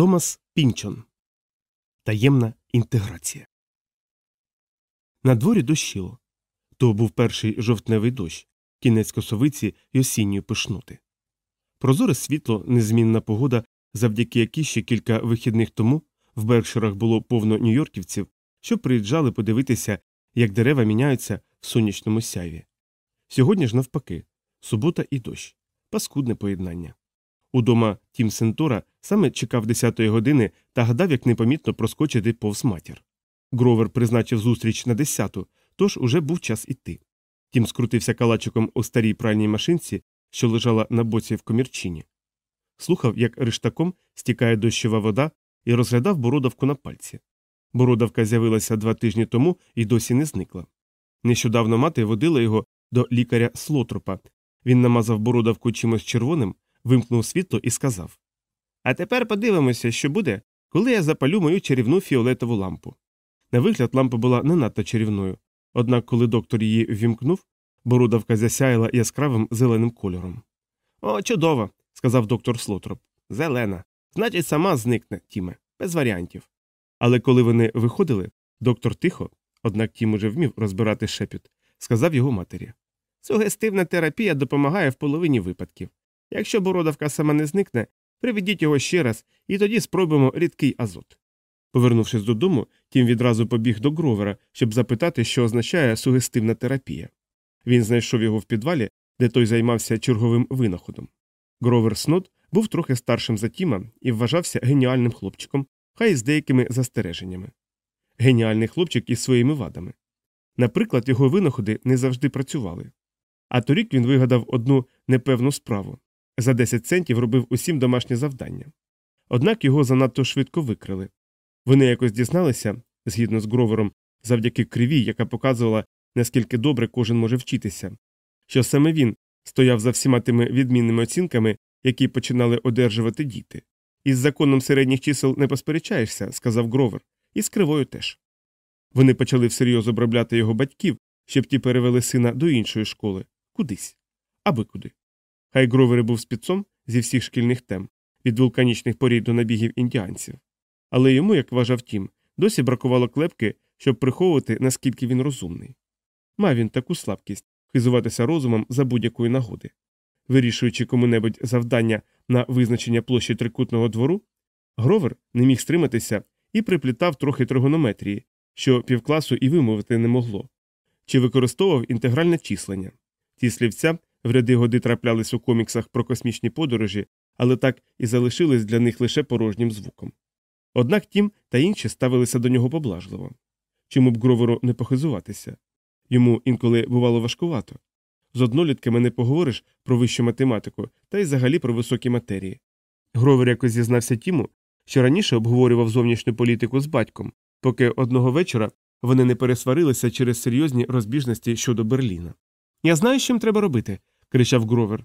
Томас Пінчон Таємна інтеграція. На дворі дощило. То був перший жовтневий дощ, кінець косовиці й осінньої пишноти. Прозоре світло, незмінна погода, завдяки якій ще кілька вихідних тому в Беркширах було повно нью-йорківців, що приїжджали подивитися, як дерева міняються в сонячному сяйві. Сьогодні ж, навпаки, субота і дощ, паскудне поєднання. Удома Тім Сентора саме чекав 10-ї години та гадав, як непомітно проскочити повз матір. Гровер призначив зустріч на 10-ту, тож уже був час іти. Тім скрутився калачиком у старій пральній машинці, що лежала на боці в комірчині. Слухав, як риштаком стікає дощова вода, і розглядав бородавку на пальці. Бородавка з'явилася два тижні тому і досі не зникла. Нещодавно мати водила його до лікаря Слотропа. Він намазав бородавку чимось червоним, вимкнув світло і сказав А тепер подивимося, що буде, коли я запалю мою чарівну фіолетову лампу. На вигляд, лампа була не надто чарівною, однак, коли доктор її ввімкнув, бородавка засяяла яскравим зеленим кольором. О, чудово, сказав доктор Слотроп. Зелена. Значить, сама зникне, Тіме, без варіантів. Але коли вони виходили, доктор тихо, однак Тім уже вмів розбирати шепіт, сказав його матері. Сугестивна терапія допомагає в половині випадків. Якщо бородавка сама не зникне, приведіть його ще раз, і тоді спробуємо рідкий азот. Повернувшись додому, Тім відразу побіг до Гровера, щоб запитати, що означає сугестивна терапія. Він знайшов його в підвалі, де той займався черговим винаходом. Гровер Снодд був трохи старшим за Тіма і вважався геніальним хлопчиком, хай з деякими застереженнями. Геніальний хлопчик із своїми вадами. Наприклад, його винаходи не завжди працювали. А торік він вигадав одну непевну справу за 10 центів робив усім домашнє завдання. Однак його занадто швидко викрили. Вони якось дізналися, згідно з гровером, завдяки криві, яка показувала, наскільки добре кожен може вчитися, що саме він стояв за всіма тими відмінними оцінками, які починали одержувати діти. Із законом середніх чисел не посперечаєшся, сказав гровер, і з кривою теж. Вони почали всерйоз обробляти його батьків, щоб ті перевели сина до іншої школи, кудись, аби куди. Хай гровер був спецом зі всіх шкільних тем, від вулканічних порід до набігів індіанців. Але йому, як вважав тім, досі бракувало клепки, щоб приховувати, наскільки він розумний. Мав він таку слабкість хизуватися розумом за будь-якої нагоди. Вирішуючи кому-небудь завдання на визначення площі трикутного двору, гровер не міг стриматися і приплітав трохи тригонометрії, що півкласу і вимовити не могло, чи використовував інтегральне числення. Ті слівця в ряди годи траплялись у коміксах про космічні подорожі, але так і залишились для них лише порожнім звуком. Однак тім та інші ставилися до нього поблажливо. Чому б Гроверу не похизуватися? Йому інколи бувало важкувато. З однолітками не поговориш про вищу математику та й взагалі про високі матерії. Гровер якось зізнався Тіму, що раніше обговорював зовнішню політику з батьком, поки одного вечора вони не пересварилися через серйозні розбіжності щодо Берліна. Я знаю, що їм треба робити. Кричав Гровер.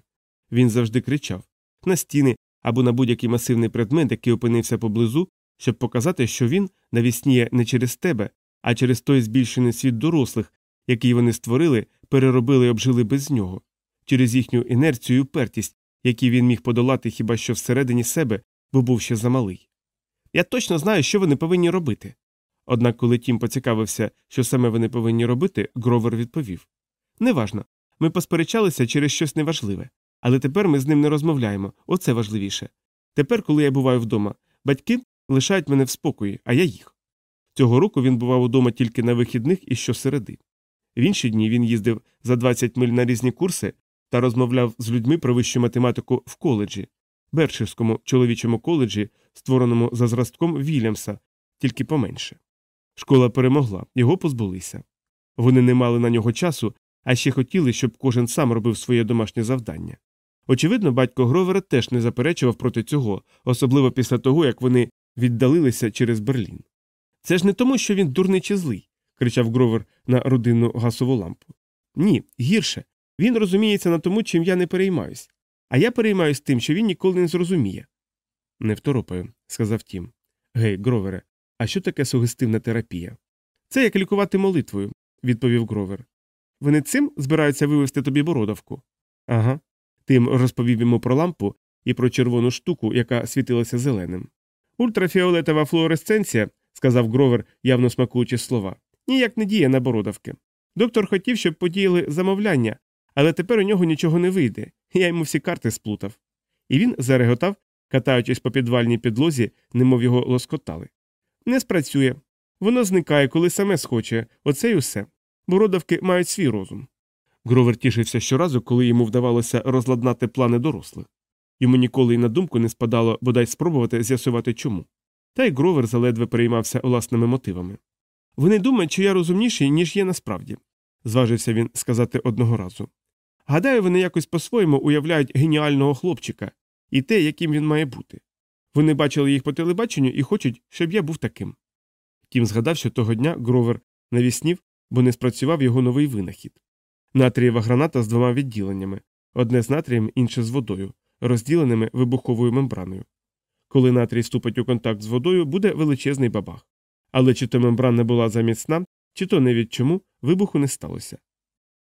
Він завжди кричав на стіни або на будь-який масивний предмет, який опинився поблизу, щоб показати, що він навісніє не через тебе, а через той збільшений світ дорослих, який вони створили, переробили і обжили без нього, через їхню інерцію і упертість, які він міг подолати хіба що всередині себе, бо був ще замалий. Я точно знаю, що вони повинні робити. Однак, коли Тім поцікавився, що саме вони повинні робити, Гровер відповів Неважно, ми посперечалися через щось неважливе, але тепер ми з ним не розмовляємо, оце важливіше. Тепер, коли я буваю вдома, батьки лишають мене в спокої, а я їх. Цього року він бував удома тільки на вихідних і щосереди. В інші дні він їздив за 20 миль на різні курси та розмовляв з людьми про вищу математику в коледжі, Берширському чоловічому коледжі, створеному за зразком Вільямса, тільки поменше. Школа перемогла, його позбулися. Вони не мали на нього часу, а ще хотіли, щоб кожен сам робив своє домашнє завдання. Очевидно, батько Гровера теж не заперечував проти цього, особливо після того, як вони віддалилися через Берлін. Це ж не тому, що він дурний чи злий, кричав Гровер на родинну гасову лампу. Ні, гірше. Він розуміється на тому, чим я не переймаюсь. А я переймаюсь тим, що він ніколи не зрозуміє. Не второпаю, сказав Тім. Гей, Гровере, а що таке сугестивна терапія? Це як лікувати молитвою, відповів Гровер. Вони цим збираються вивести тобі бородавку. Ага. Тим розповів йому про лампу і про червону штуку, яка світилася зеленим. Ультрафіолетова флуоресценція, сказав Гровер, явно смакуючи слова, ніяк не діє на бородавки. Доктор хотів, щоб подіяли замовляння, але тепер у нього нічого не вийде. Я йому всі карти сплутав. І він зареготав, катаючись по підвальній підлозі, немов його лоскотали. Не спрацює. Воно зникає, коли саме схоче, оце й усе. Бородавки мають свій розум. Гровер тішився щоразу, коли йому вдавалося розладнати плани дорослих. Йому ніколи й на думку не спадало бодай спробувати з'ясувати чому. Та й Гровер заледве переймався власними мотивами. Вони думають, що я розумніший, ніж є насправді, зважився він сказати одного разу. Гадаю, вони якось по-своєму уявляють геніального хлопчика і те, яким він має бути. Вони бачили їх по телебаченню і хочуть, щоб я був таким. Тім згадав, що того дня Гровер навіснів, бо не спрацював його новий винахід. Натрієва граната з двома відділеннями одне з натрієм, інше з водою, розділеними вибуховою мембраною. Коли натрій вступить у контакт з водою, буде величезний бабах. Але чи то мембрана була заміцна, чи то ще чому вибуху не сталося.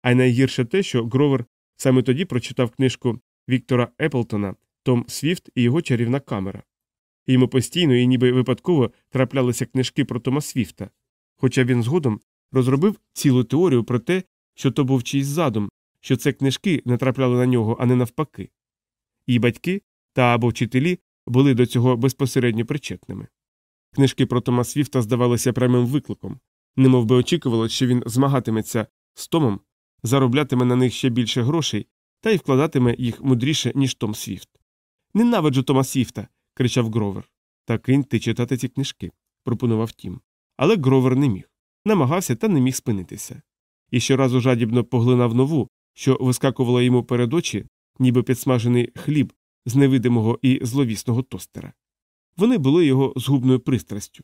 А найгірше те, що Гровер саме тоді прочитав книжку Віктора Еплтона Том Свіфт і його чарівна камера. Йому постійно і ніби випадково траплялися книжки про Тома Свіфта, хоча він згодом розробив цілу теорію про те, що то був чийсь задум, що це книжки натрапляли на нього, а не навпаки. І батьки та або вчителі були до цього безпосередньо причетними. Книжки про Тома Свіфта здавалися прямим викликом, немов би очікували, що він змагатиметься з Томом, зароблятиме на них ще більше грошей та й вкладатиме їх мудріше, ніж Том Свіфт. Ненавиджу Тома Свіфта. кричав Гровер. Та кинь ти читати ці книжки, пропонував Тім. Але Гровер не міг. Намагався та не міг спинитися. І щоразу жадібно поглинав нову, що вискакувала йому перед очі, ніби підсмажений хліб з невидимого і зловісного тостера. Вони були його згубною пристрастю.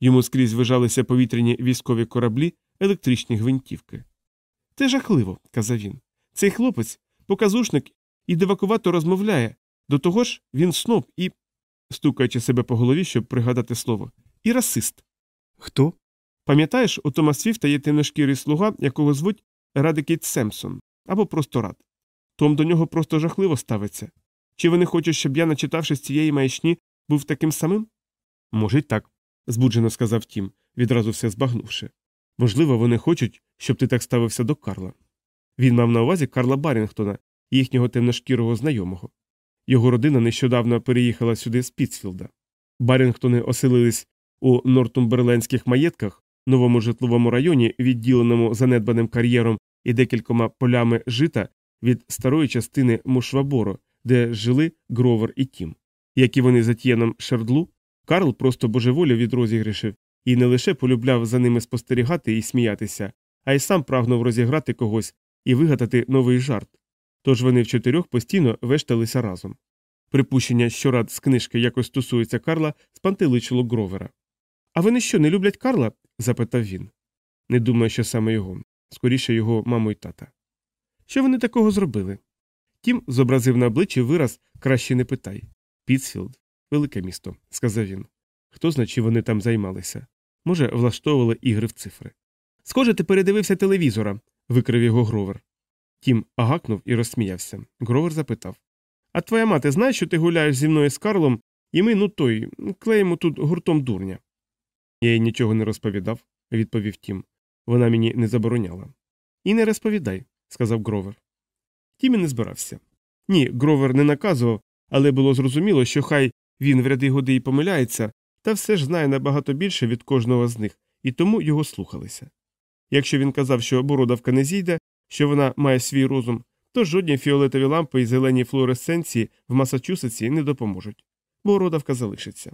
Йому скрізь вижалися повітряні військові кораблі, електричні гвинтівки. Це жахливо, казав він. Цей хлопець, показушник і дивакувато розмовляє, до того ж він сноб і. стукаючи себе по голові, щоб пригадати слово, і расист. Хто? Пам'ятаєш, у Тома Свіфта є темношкірий слуга, якого звуть Радикіт Семсон або просто Рад. Том до нього просто жахливо ставиться. Чи вони хочуть, щоб я, начитавшись цієї маячні, був таким самим? Може, й так, збуджено сказав Тім, відразу все збагнувши. Можливо, вони хочуть, щоб ти так ставився до Карла. Він мав на увазі Карла Барінгтона, їхнього темношкірого знайомого. Його родина нещодавно переїхала сюди з Піцфілда. Барінгтони оселились у нортумберленських маєтках, новому житловому районі, відділеному занедбаним кар'єром і декількома полями жита від старої частини Мушваборо, де жили Гровер і Тім. І вони з Етьєном Шердлу, Карл просто божеволів від розіграшів і не лише полюбляв за ними спостерігати і сміятися, а й сам прагнув розіграти когось і вигадати новий жарт. Тож вони в чотирьох постійно вешталися разом. Припущення, що Рад з книжки якось стосується Карла, спантеличило Гровера. А вони що, не люблять Карла? запитав він. Не думаю, що саме його, скоріше його маму й тата. Що вони такого зробили? Тім зобразив на обличчі вираз краще не питай. Пітсфілд, велике місто, сказав він. Хто знає, чи вони там займалися? Може, влаштовували ігри в цифри. Схоже, ти передивився телевізора, викрив його Гровер. Тім агакнув і розсміявся. Гровер запитав А твоя мати знає, що ти гуляєш зі мною з Карлом, і ми, ну той, клеїмо тут гуртом дурня. Я їй нічого не розповідав, відповів Тім. Вона мені не забороняла. І не розповідай, сказав Гровер. Тім і не збирався. Ні, Гровер не наказував, але було зрозуміло, що хай він вряди-годи і помиляється, та все ж знає набагато більше від кожного з них, і тому його слухалися. Якщо він казав, що бородавка не зійде, що вона має свій розум, то жодні фіолетові лампи і зелені флуоресценції в Масачусетсі не допоможуть. Бородавка залишиться.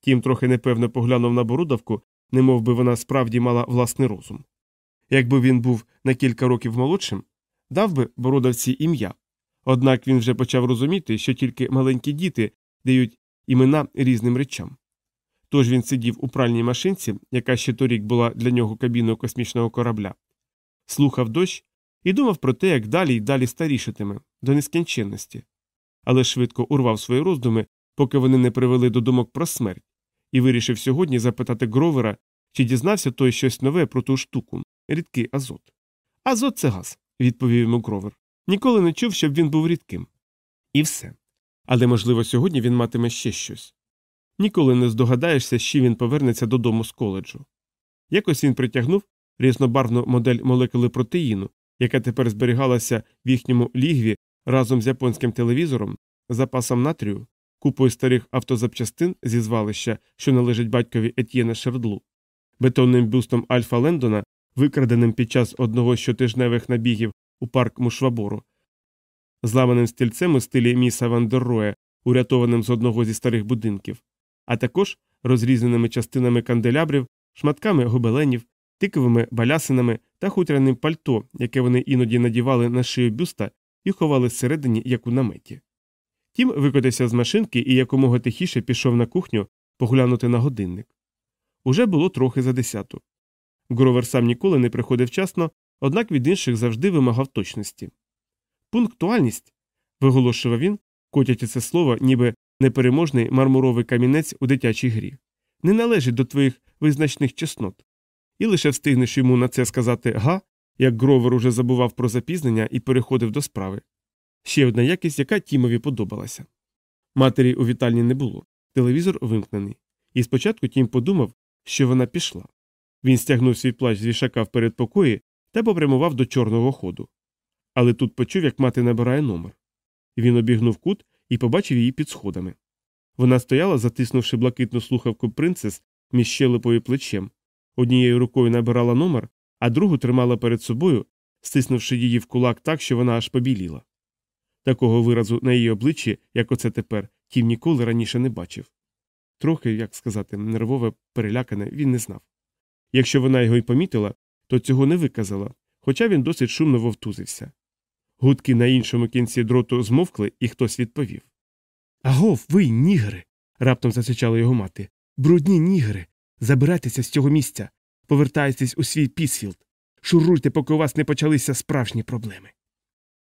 Тім трохи непевно поглянув на бородавку, немов би вона справді мала власний розум. Якби він був на кілька років молодшим, дав би бородавці ім'я. Однак він вже почав розуміти, що тільки маленькі діти дають імена різним речам. Тож він сидів у пральній машинці, яка ще торік була для нього кабіною космічного корабля, слухав дощ і думав про те, як далі й далі старішатиме, до нескінченності, але швидко урвав свої роздуми, поки вони не привели до думок про смерть, і вирішив сьогодні запитати Гровера, чи дізнався той щось нове про ту штуку рідкий азот. Азот це газ, відповів йому Гровер. Ніколи не чув, щоб він був рідким. І все. Але, можливо, сьогодні він матиме ще щось. Ніколи не здогадаєшся, що він повернеться додому з коледжу. Якось він притягнув різнобарвну модель молекули протеїну, яка тепер зберігалася в їхньому лігві разом з японським телевізором, запасом натрію, купою старих автозапчастин зі звалища, що належить батькові Етьєна Шердлу, бетонним бюстом Альфа Лендона, викраденим під час одного з щотижневих набігів у парк Мушвабору, зламаним стільцем у стилі міса Вандерроя, урятованим з одного зі старих будинків, а також розрізненими частинами канделябрів, шматками гобеленів, тиковими балясинами та хутряним пальто, яке вони іноді надівали на шию бюста і ховали всередині, як у наметі. Тім викотився з машинки і якомога тихіше пішов на кухню поглянути на годинник. Уже було трохи за десяту. Гровер сам ніколи не приходив вчасно, однак від інших завжди вимагав точності. Пунктуальність, виголошував він, котячи це слово, ніби непереможний мармуровий камінець у дитячій грі, не належить до твоїх визначних чеснот. І лише встигнеш йому на це сказати га, як Гровер уже забував про запізнення і переходив до справи. Ще одна якість, яка Тімові подобалася. Матері у вітальні не було, телевізор вимкнений. І спочатку Тім подумав, що вона пішла. Він стягнув свій плащ з вішака в передпокої та попрямував до чорного ходу. Але тут почув, як мати набирає номер. Він обігнув кут і побачив її під сходами. Вона стояла, затиснувши блакитну слухавку принцес між щелепою плечем, однією рукою набирала номер, а другу тримала перед собою, стиснувши її в кулак так, що вона аж побіліла. Такого виразу на її обличчі, як оце тепер, тім ніколи раніше не бачив. Трохи, як сказати, нервове, перелякане, він не знав. Якщо вона його й помітила, то цього не виказала, хоча він досить шумно вовтузився. Гудки на іншому кінці дроту змовкли, і хтось відповів. Агов, ви, нігери. раптом засичала його мати. Брудні нігери. Забирайтеся з цього місця, повертайтесь у свій пісфілд. Шуруйте, поки у вас не почалися справжні проблеми.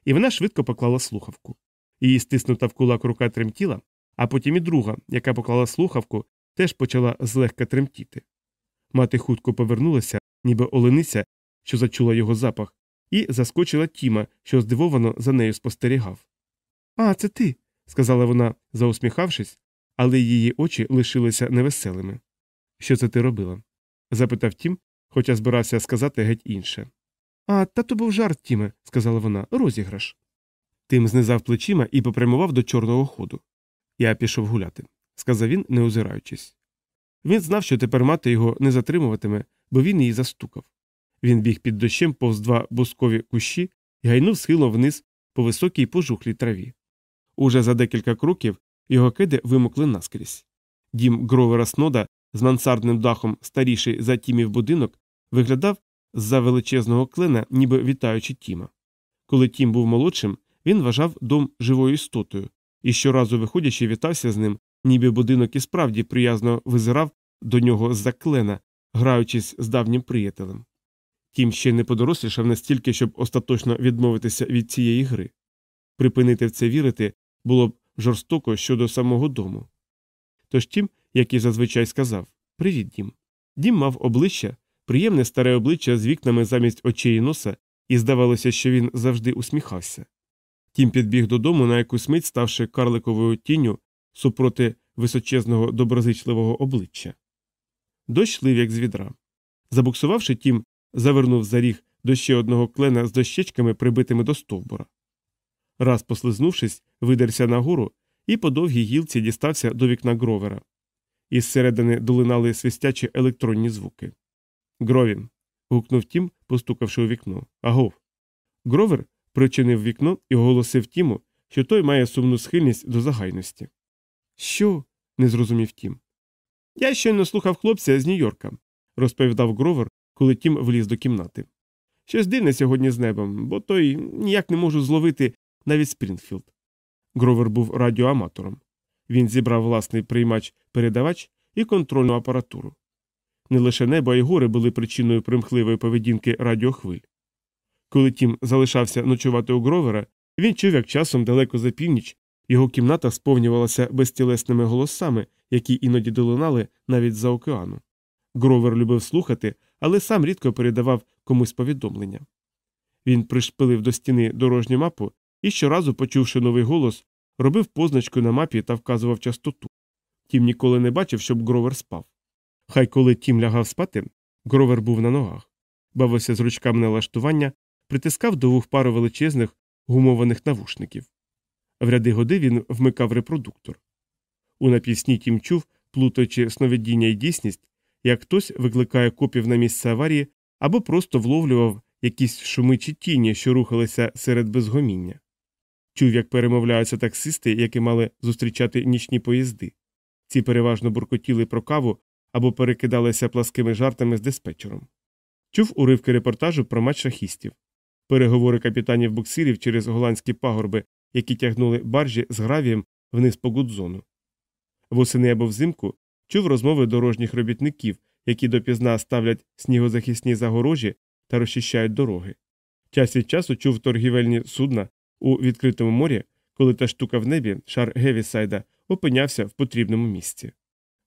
І вона швидко поклала слухавку. Її стиснута в кулак рука тремтіла, а потім і друга, яка поклала слухавку, теж почала злегка тремтіти. Мати хутко повернулася, ніби олениця, що зачула його запах, і заскочила Тіма, що здивовано за нею спостерігав. А, це ти, сказала вона, заусміхавшись, але її очі лишилися невеселими. Що це ти робила? запитав Тім, хоча збирався сказати геть інше. А, та то був жарт, Тіме, сказала вона, розіграш. Тим знизав плечима і попрямував до чорного ходу. Я пішов гуляти, сказав він, не озираючись. Він знав, що тепер мати його не затримуватиме, бо він її застукав. Він біг під дощем повз два бускові кущі і гайнув схилом вниз по високій пожухлій траві. Уже за декілька кроків його киди вимокли наскрізь. Дім Гровера Снода з мансардним дахом, старіший за тімів будинок, виглядав з за величезного клена, ніби вітаючи Тіма. Коли Тім був молодшим, він вважав дом живою істотою, і щоразу виходячи, вітався з ним, ніби будинок і справді приязно визирав до нього з-за клена, граючись з давнім приятелем. Тім ще не подорослішав настільки, щоб остаточно відмовитися від цієї гри. Припинити в це вірити було б жорстоко щодо самого дому. Тож Тім, як і зазвичай сказав Привіт, Дім. Дім мав обличчя, приємне старе обличчя з вікнами замість очей і носа, і здавалося, що він завжди усміхався. Тім підбіг додому на якусь мить, ставши карликовою тінню супроти височезного доброзичливого обличчя. Дощ лив, як з відра. Забуксувавши, Тім завернув за ріг до ще одного клена з дощечками, прибитими до стовбура. Раз послизнувшись, видерся нагору і по довгій гілці дістався до вікна гровера. Із середини долинали свистячі електронні звуки. Гровер. гукнув Тім, постукавши у вікно. Агов. Гровер причинив вікно і оголосив Тіму, що той має сумну схильність до загайності. Що? не зрозумів Тім. Я щойно слухав хлопця з Нью-Йорка, розповідав Гровер, коли Тім вліз до кімнати. Щось дивне сьогодні з небом, бо той ніяк не можу зловити навіть Спрінгфілд. Гровер був радіоаматором. Він зібрав власний приймач-передавач і контрольну апаратуру. Не лише небо, а й гори були причиною примхливої поведінки радіохвиль. Коли Тім залишався ночувати у Гровера, він чув, як часом далеко за північ його кімната сповнювалася безтілесними голосами, які іноді долинали навіть з-за океану. Гровер любив слухати, але сам рідко передавав комусь повідомлення. Він пришпилив до стіни дорожню мапу і щоразу, почувши новий голос, робив позначку на мапі та вказував частоту. Тім ніколи не бачив, щоб гровер спав. Хай коли тім лягав спати, гровер був на ногах, бавився з ручками налаштування, притискав до вух пару величезних гумованих навушників. В ряди годи він вмикав репродуктор. У напівсні тім чув, плутаючи сновидіння і дійсність, як хтось викликає копів на місце аварії або просто вловлював якісь шуми чи тіні, що рухалися серед безгоміння. Чув, як перемовляються таксисти, які мали зустрічати нічні поїзди. Ці переважно буркотіли про каву або перекидалися пласкими жартами з диспетчером. Чув уривки репортажу про матч шахістів, переговори капітанів буксирів через голландські пагорби, які тягнули баржі з гравієм вниз по гудзону. Восени або взимку чув розмови дорожніх робітників, які допізна ставлять снігозахисні загорожі та розчищають дороги. Час від часу чув торгівельні судна у відкритому морі, коли та штука в небі, шар Гевісайда, опинявся в потрібному місці.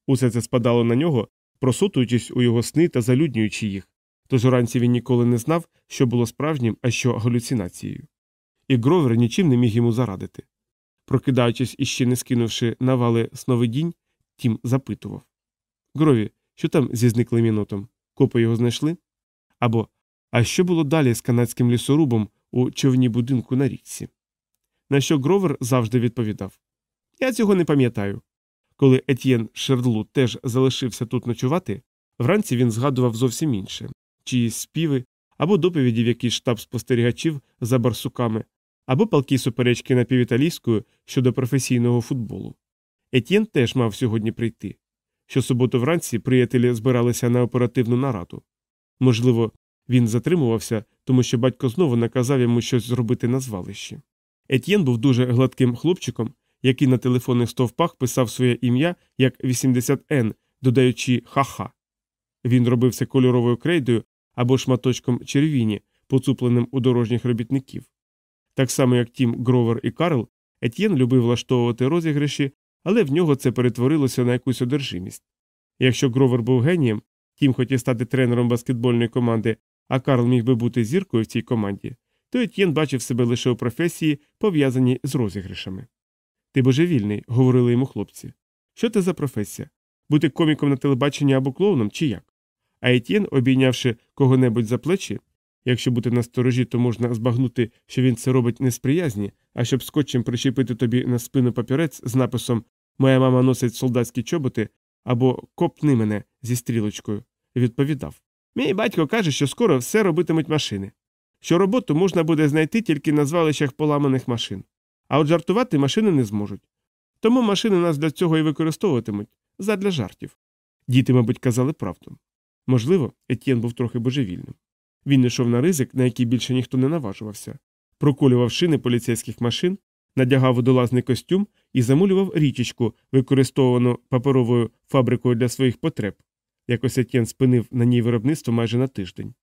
Усе це спадало на нього, просотуючись у його сни та залюднюючи їх, тож уранці він ніколи не знав, що було справжнім, а що галюцинацією. І Гровер нічим не міг йому зарадити. Прокидаючись і ще не скинувши навали сновидінь, тім запитував Грові, що там зі зниклим єнотом? Копи його знайшли? Або А що було далі з канадським лісорубом у човні будинку на річці? На що Гровер завжди відповідав Я цього не пам'ятаю. Коли Етьєн Шердлу теж залишився тут ночувати, вранці він згадував зовсім інше чиїсь співи або доповіді в якийсь штаб спостерігачів за барсуками, або палкі суперечки напівіталійською щодо професійного футболу. Етьєн теж мав сьогодні прийти. Щосуботу вранці приятелі збиралися на оперативну нараду. Можливо, він затримувався, тому що батько знову наказав йому щось зробити на звалищі. Етьєн був дуже гладким хлопчиком, який на телефонних стовпах писав своє ім'я як 80Н, додаючи ха-ха. Він робився кольоровою крейдою або шматочком червіні, поцупленим у дорожніх робітників. Так само, як Тім Гровер і Карл, Етьєн любив влаштовувати розіграші, але в нього це перетворилося на якусь одержимість. Якщо Гровер був генієм, Тім хотів стати тренером баскетбольної команди, а Карл міг би бути зіркою в цій команді, то Етьєн бачив себе лише у професії, пов'язаній з розіграшами. Ти божевільний, говорили йому хлопці. Що це за професія? Бути коміком на телебаченні або клоуном чи як? А Етьєн, обійнявши кого-небудь за плечі, якщо бути на сторожі, то можна збагнути, що він це робить не з приязні, а щоб скотчем причепити тобі на спину папірець з написом Моя мама носить солдатські чоботи або Копни мене зі стрілочкою, відповідав. Мій батько каже, що скоро все робитимуть машини, що роботу можна буде знайти тільки на звалищах поламаних машин, а от жартувати машини не зможуть. Тому машини нас для цього і використовуватимуть задля жартів. Діти, мабуть, казали правду. Можливо, Етьєн був трохи божевільним. Він йшов на ризик, на який більше ніхто не наважувався, проколював шини поліцейських машин, надягав водолазний костюм і замулював річечку, використовану паперовою фабрикою для своїх потреб. Якось Етьєн спинив на ній виробництво майже на тиждень.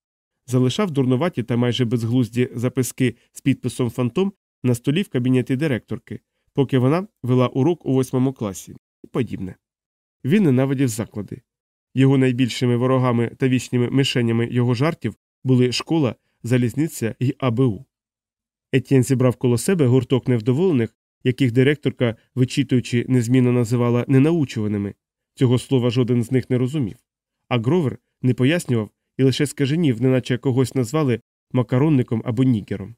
Залишав дурнуваті та майже безглузді записки з підписом фантом на столі в кабінеті директорки, поки вона вела урок у восьмому класі і подібне. Він ненавидів заклади. Його найбільшими ворогами та вічними мишенями його жартів були школа, залізниця і АБУ. Етьєн зібрав коло себе гурток невдоволених, яких директорка, вичитуючи, незмінно називала ненаучуваними. Цього слова жоден з них не розумів. А Гровер не пояснював і лише скаженів, неначе когось назвали макаронником або нікером.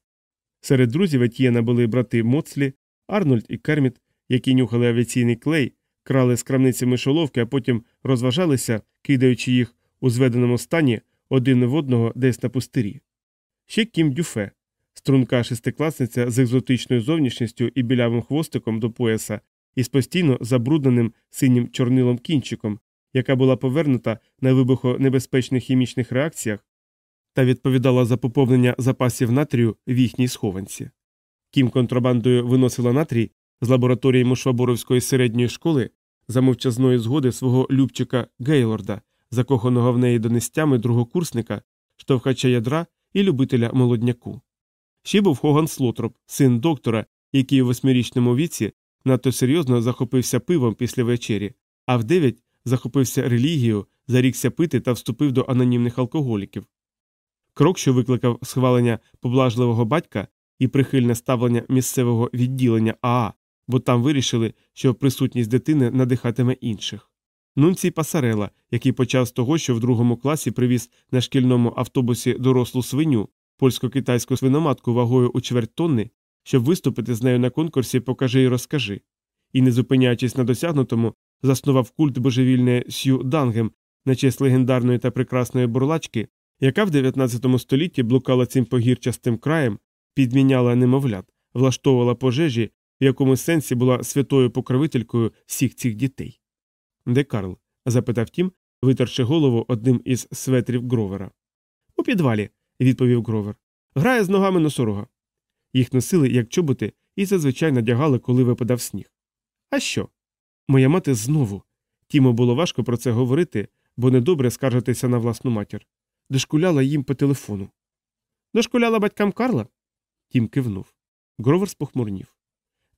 Серед друзів Етьєна були брати Моцлі, Арнольд і Керміт, які нюхали авіаційний клей, крали з крамниці мишоловки, а потім розважалися, кидаючи їх у зведеному стані один в одного десь на пустирі. Ще Кім Дюфе, струнка шестикласниця з екзотичною зовнішністю і білявим хвостиком до пояса, із постійно забрудненим синім чорнилом кінчиком, яка була повернута на вибухонебезпечних хімічних реакціях та відповідала за поповнення запасів натрію в їхній схованці. Кім контрабандою виносила натрій з лабораторії Мушваборовської середньої школи за мовчазної згоди свого любчика Гейлорда, закоханого в неї донестями другокурсника, штовхача ядра і любителя молодняку. Ще був Хоган Слотроп, син доктора, який у восьмирічному віці надто серйозно захопився пивом після вечері, а в дев'ять захопився релігією, зарікся пити та вступив до анонімних алкоголіків. Крок, що викликав схвалення поблажливого батька і прихильне ставлення місцевого відділення Аа бо там вирішили, що присутність дитини надихатиме інших. Нунцій Пасарела, який почав з того, що в другому класі привіз на шкільному автобусі дорослу свиню, польсько-китайську свиноматку вагою у чверть тонни, щоб виступити з нею на конкурсі Покажи і розкажи, і, не зупиняючись на досягнутому, заснував культ божевільне Сью Дангем на честь легендарної та прекрасної бурлачки, яка в 19 столітті блукала цим погірчастим краєм, підміняла немовлят, влаштовувала пожежі, в якому сенсі була святою покровителькою всіх цих дітей. Де Карл? запитав тім, витерши голову одним із светрів Гровера. У підвалі, відповів Гровер. Грає з ногами носорога. Їх носили як чоботи і зазвичай надягали, коли випадав сніг. А що? Моя мати знову. Тіму було важко про це говорити, бо недобре скаржитися на власну матір. Дошкуляла їм по телефону. Дошкуляла батькам Карла? Тім кивнув. Гровер спохмурнів.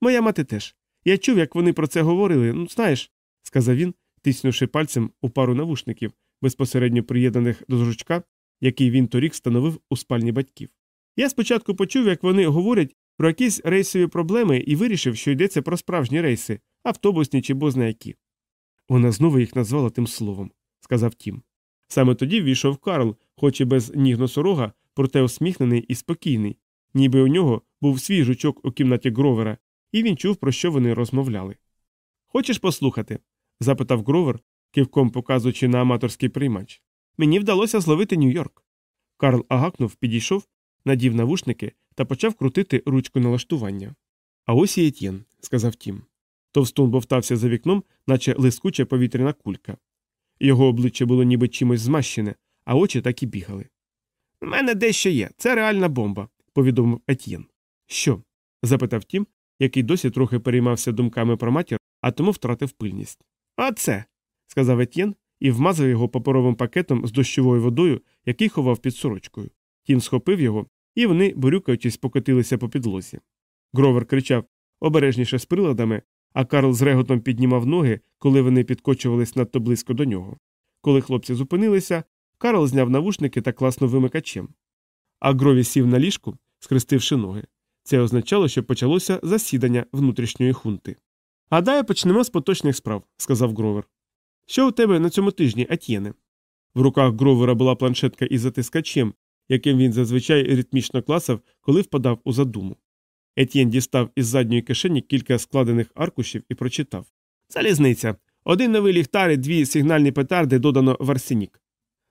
Моя мати теж. Я чув, як вони про це говорили, ну, знаєш, сказав він, тиснувши пальцем у пару навушників, безпосередньо приєднаних до жучка, який він торік встановив у спальні батьків. Я спочатку почув, як вони говорять про якісь рейсові проблеми і вирішив, що йдеться про справжні рейси, автобусні чи бозна які. Вона знову їх назвала тим словом, сказав Тім. Саме тоді ввійшов Карл, хоч і без ніг носорога, проте усміхнений і спокійний, ніби у нього був свій жучок у кімнаті Гровера, і він чув, про що вони розмовляли. Хочеш послухати? запитав Гровер, кивком показуючи на аматорський приймач. Мені вдалося зловити Нью-Йорк. Карл агакнув, підійшов, надів навушники та почав крутити ручку налаштування. А ось і Етьєн, сказав Тім. Товстун бовтався за вікном, наче лискуча повітряна кулька. Його обличчя було ніби чимось змащене, а очі так і бігали. У мене дещо є, це реальна бомба, повідомив Етьєн. Що? запитав Тім, який досі трохи переймався думками про матір, а тому втратив пильність. А це, сказав Етьєн і вмазав його паперовим пакетом з дощовою водою, який ховав під сорочкою. Тім схопив його, і вони, борюкаючись, покотилися по підлозі. Гровер кричав обережніше з приладами, а Карл з реготом піднімав ноги, коли вони підкочувались надто близько до нього. Коли хлопці зупинилися, Карл зняв навушники та клацнув вимикачем. А Грові сів на ліжку, схрестивши ноги. Це означало, що почалося засідання внутрішньої хунти. Гадаю, почнемо з поточних справ, сказав Гровер. Що у тебе на цьому тижні, Етьєне? В руках Гровера була планшетка із затискачем, яким він зазвичай ритмічно клацав, коли впадав у задуму. Етьєн дістав із задньої кишені кілька складених аркушів і прочитав Залізниця. Один новий ліхтар і дві сигнальні петарди додано в арсенік.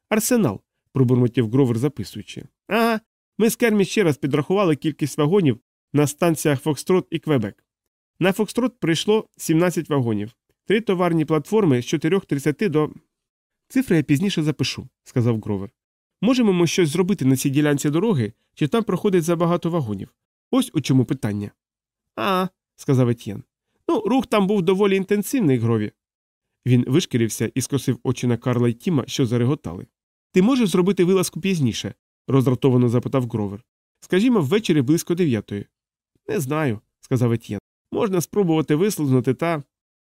Арсенал, пробурмотів Гровер, записуючи. Ага, ми з Кермі ще раз підрахували кількість вагонів на станціях Фокстрот і Квебек. На Фокстрот прийшло 17 вагонів, три товарні платформи з 4.30 до. Цифри я пізніше запишу, сказав Гровер. Можемо ми щось зробити на цій ділянці дороги, чи там проходить забагато вагонів? Ось у чому питання. А, сказав Етьєн. Ну, рух там був доволі інтенсивний, Грові. Він вишкірився і скосив очі на Карла й Тіма, що зареготали. Ти можеш зробити вилазку пізніше? роздратовано запитав Гровер. Скажімо, ввечері близько дев'ятої. Не знаю, сказав Етьєн. Можна спробувати вислизнути та.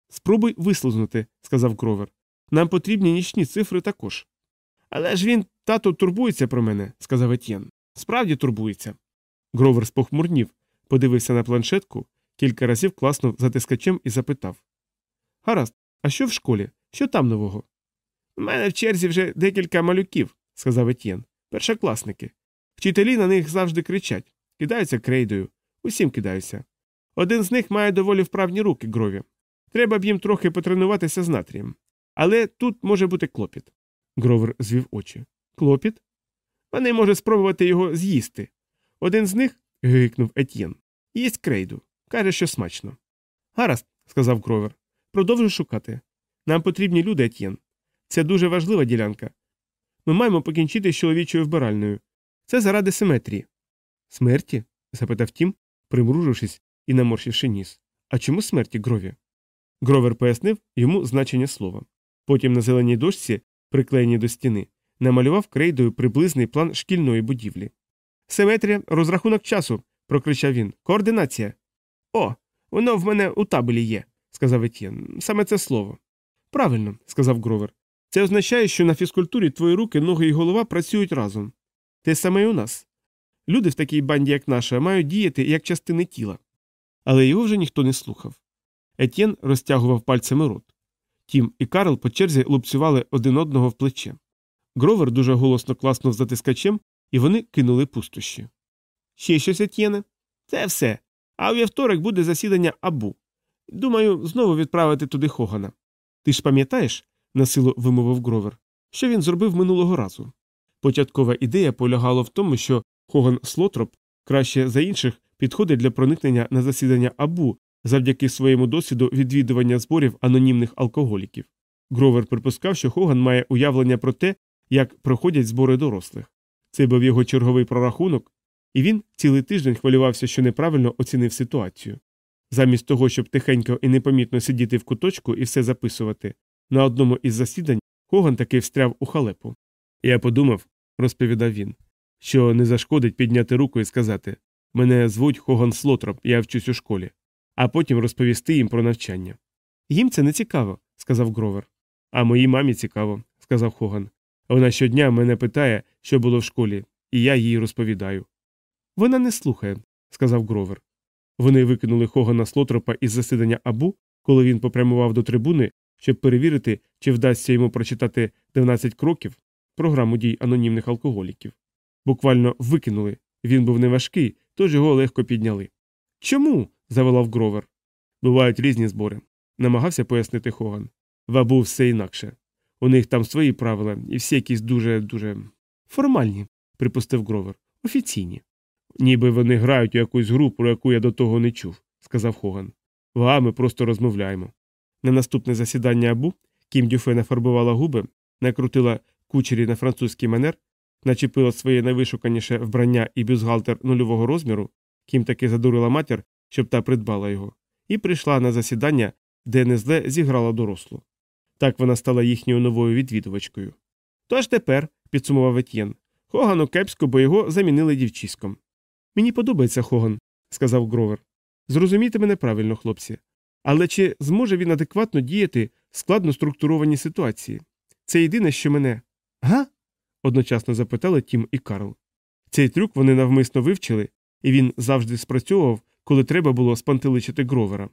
Спробуй вислизнути, сказав Гровер. Нам потрібні нічні цифри також. Але ж він, тато, турбується про мене, сказав Етьєн. Справді турбується. Гровер спохмурнів, подивився на планшетку, кілька разів клацнув затискачем і запитав Гаразд, а що в школі? Що там нового? У мене в черзі вже декілька малюків, сказав Етьєн. Першокласники. Вчителі на них завжди кричать, кидаються крейдою, усім кидаються. Один з них має доволі вправні руки грові. Треба б їм трохи потренуватися з натрієм. Але тут може бути клопіт. Гровер звів очі. Клопіт? Вони можуть спробувати його з'їсти. Один з них, гикнув Етьєн, їсть крейду. Каже, що смачно. Гаразд, сказав Гровер. Продовжуй шукати. Нам потрібні люди, Етьєн. Це дуже важлива ділянка. Ми маємо покінчити з чоловічою вбиральною. Це заради симетрії. Смерті? запитав Тім, примружившись і наморщивши ніс. А чому смерті Грові? Гровер пояснив йому значення слова. Потім на зеленій дошці, приклеєній до стіни, намалював крейдою приблизний план шкільної будівлі. Симетрія, розрахунок часу, прокричав він. Координація. О, воно в мене у табелі є, сказав Етьєн. Саме це слово. Правильно, сказав Гровер. Це означає, що на фізкультурі твої руки, ноги і голова працюють разом. Те саме і у нас. Люди в такій банді, як наша, мають діяти як частини тіла. Але його вже ніхто не слухав. Етьєн розтягував пальцями рот. Тім і Карл по черзі лупцювали один одного в плече. Гровер дуже голосно класнув затискачем, і вони кинули пустощі. Ще щось Етьєне? Це все. А у вівторок буде засідання Абу. Думаю, знову відправити туди Хогана. Ти ж пам'ятаєш, насилу вимовив Гровер, що він зробив минулого разу. Початкова ідея полягала в тому, що Хоган Слотроп краще за інших підходить для проникнення на засідання Абу завдяки своєму досвіду відвідування зборів анонімних алкоголіків. Гровер припускав, що Хоган має уявлення про те, як проходять збори дорослих. Це був його черговий прорахунок, і він цілий тиждень хвилювався, що неправильно оцінив ситуацію. Замість того, щоб тихенько і непомітно сидіти в куточку і все записувати, на одному із засідань Хоган таки встряв у халепу. Я подумав, розповідав він, що не зашкодить підняти руку і сказати Мене звуть Хоган Слотроп, я вчусь у школі, а потім розповісти їм про навчання. Їм це не цікаво, сказав Гровер. А моїй мамі цікаво, сказав Хоган. Вона щодня мене питає, що було в школі, і я їй розповідаю. Вона не слухає, сказав Гровер. Вони викинули Хогана Слотропа із засідання Абу, коли він попрямував до трибуни, щоб перевірити, чи вдасться йому прочитати 12 кроків програму дій анонімних алкоголіків. Буквально викинули. Він був неважкий, тож його легко підняли. Чому? заволав Гровер. Бувають різні збори, намагався пояснити Хоган. В Абу все інакше. У них там свої правила, і всі якісь дуже дуже формальні, припустив Гровер. Офіційні. Ніби вони грають у якусь гру, про яку я до того не чув, сказав Хоган. В АА ми просто розмовляємо. На наступне засідання Абу Кім Дюфе нафарбувала губи, накрутила кучері на французький манер, начепила своє найвишуканіше вбрання і бюстгальтер нульового розміру, Кім таки задурила матір, щоб та придбала його, і прийшла на засідання, де незле зіграла дорослу. Так вона стала їхньою новою відвідувачкою. Тож тепер, підсумував Етьєн, Хогану кепсько, бо його замінили дівчиськом. Мені подобається Хоган, сказав Гровер. Зрозумійте мене правильно, хлопці. Але чи зможе він адекватно діяти в складно структурованій ситуації? Це єдине, що мене. Га? одночасно запитали Тім і Карл. Цей трюк вони навмисно вивчили, і він завжди спрацьовував, коли треба було спантеличити Гровера.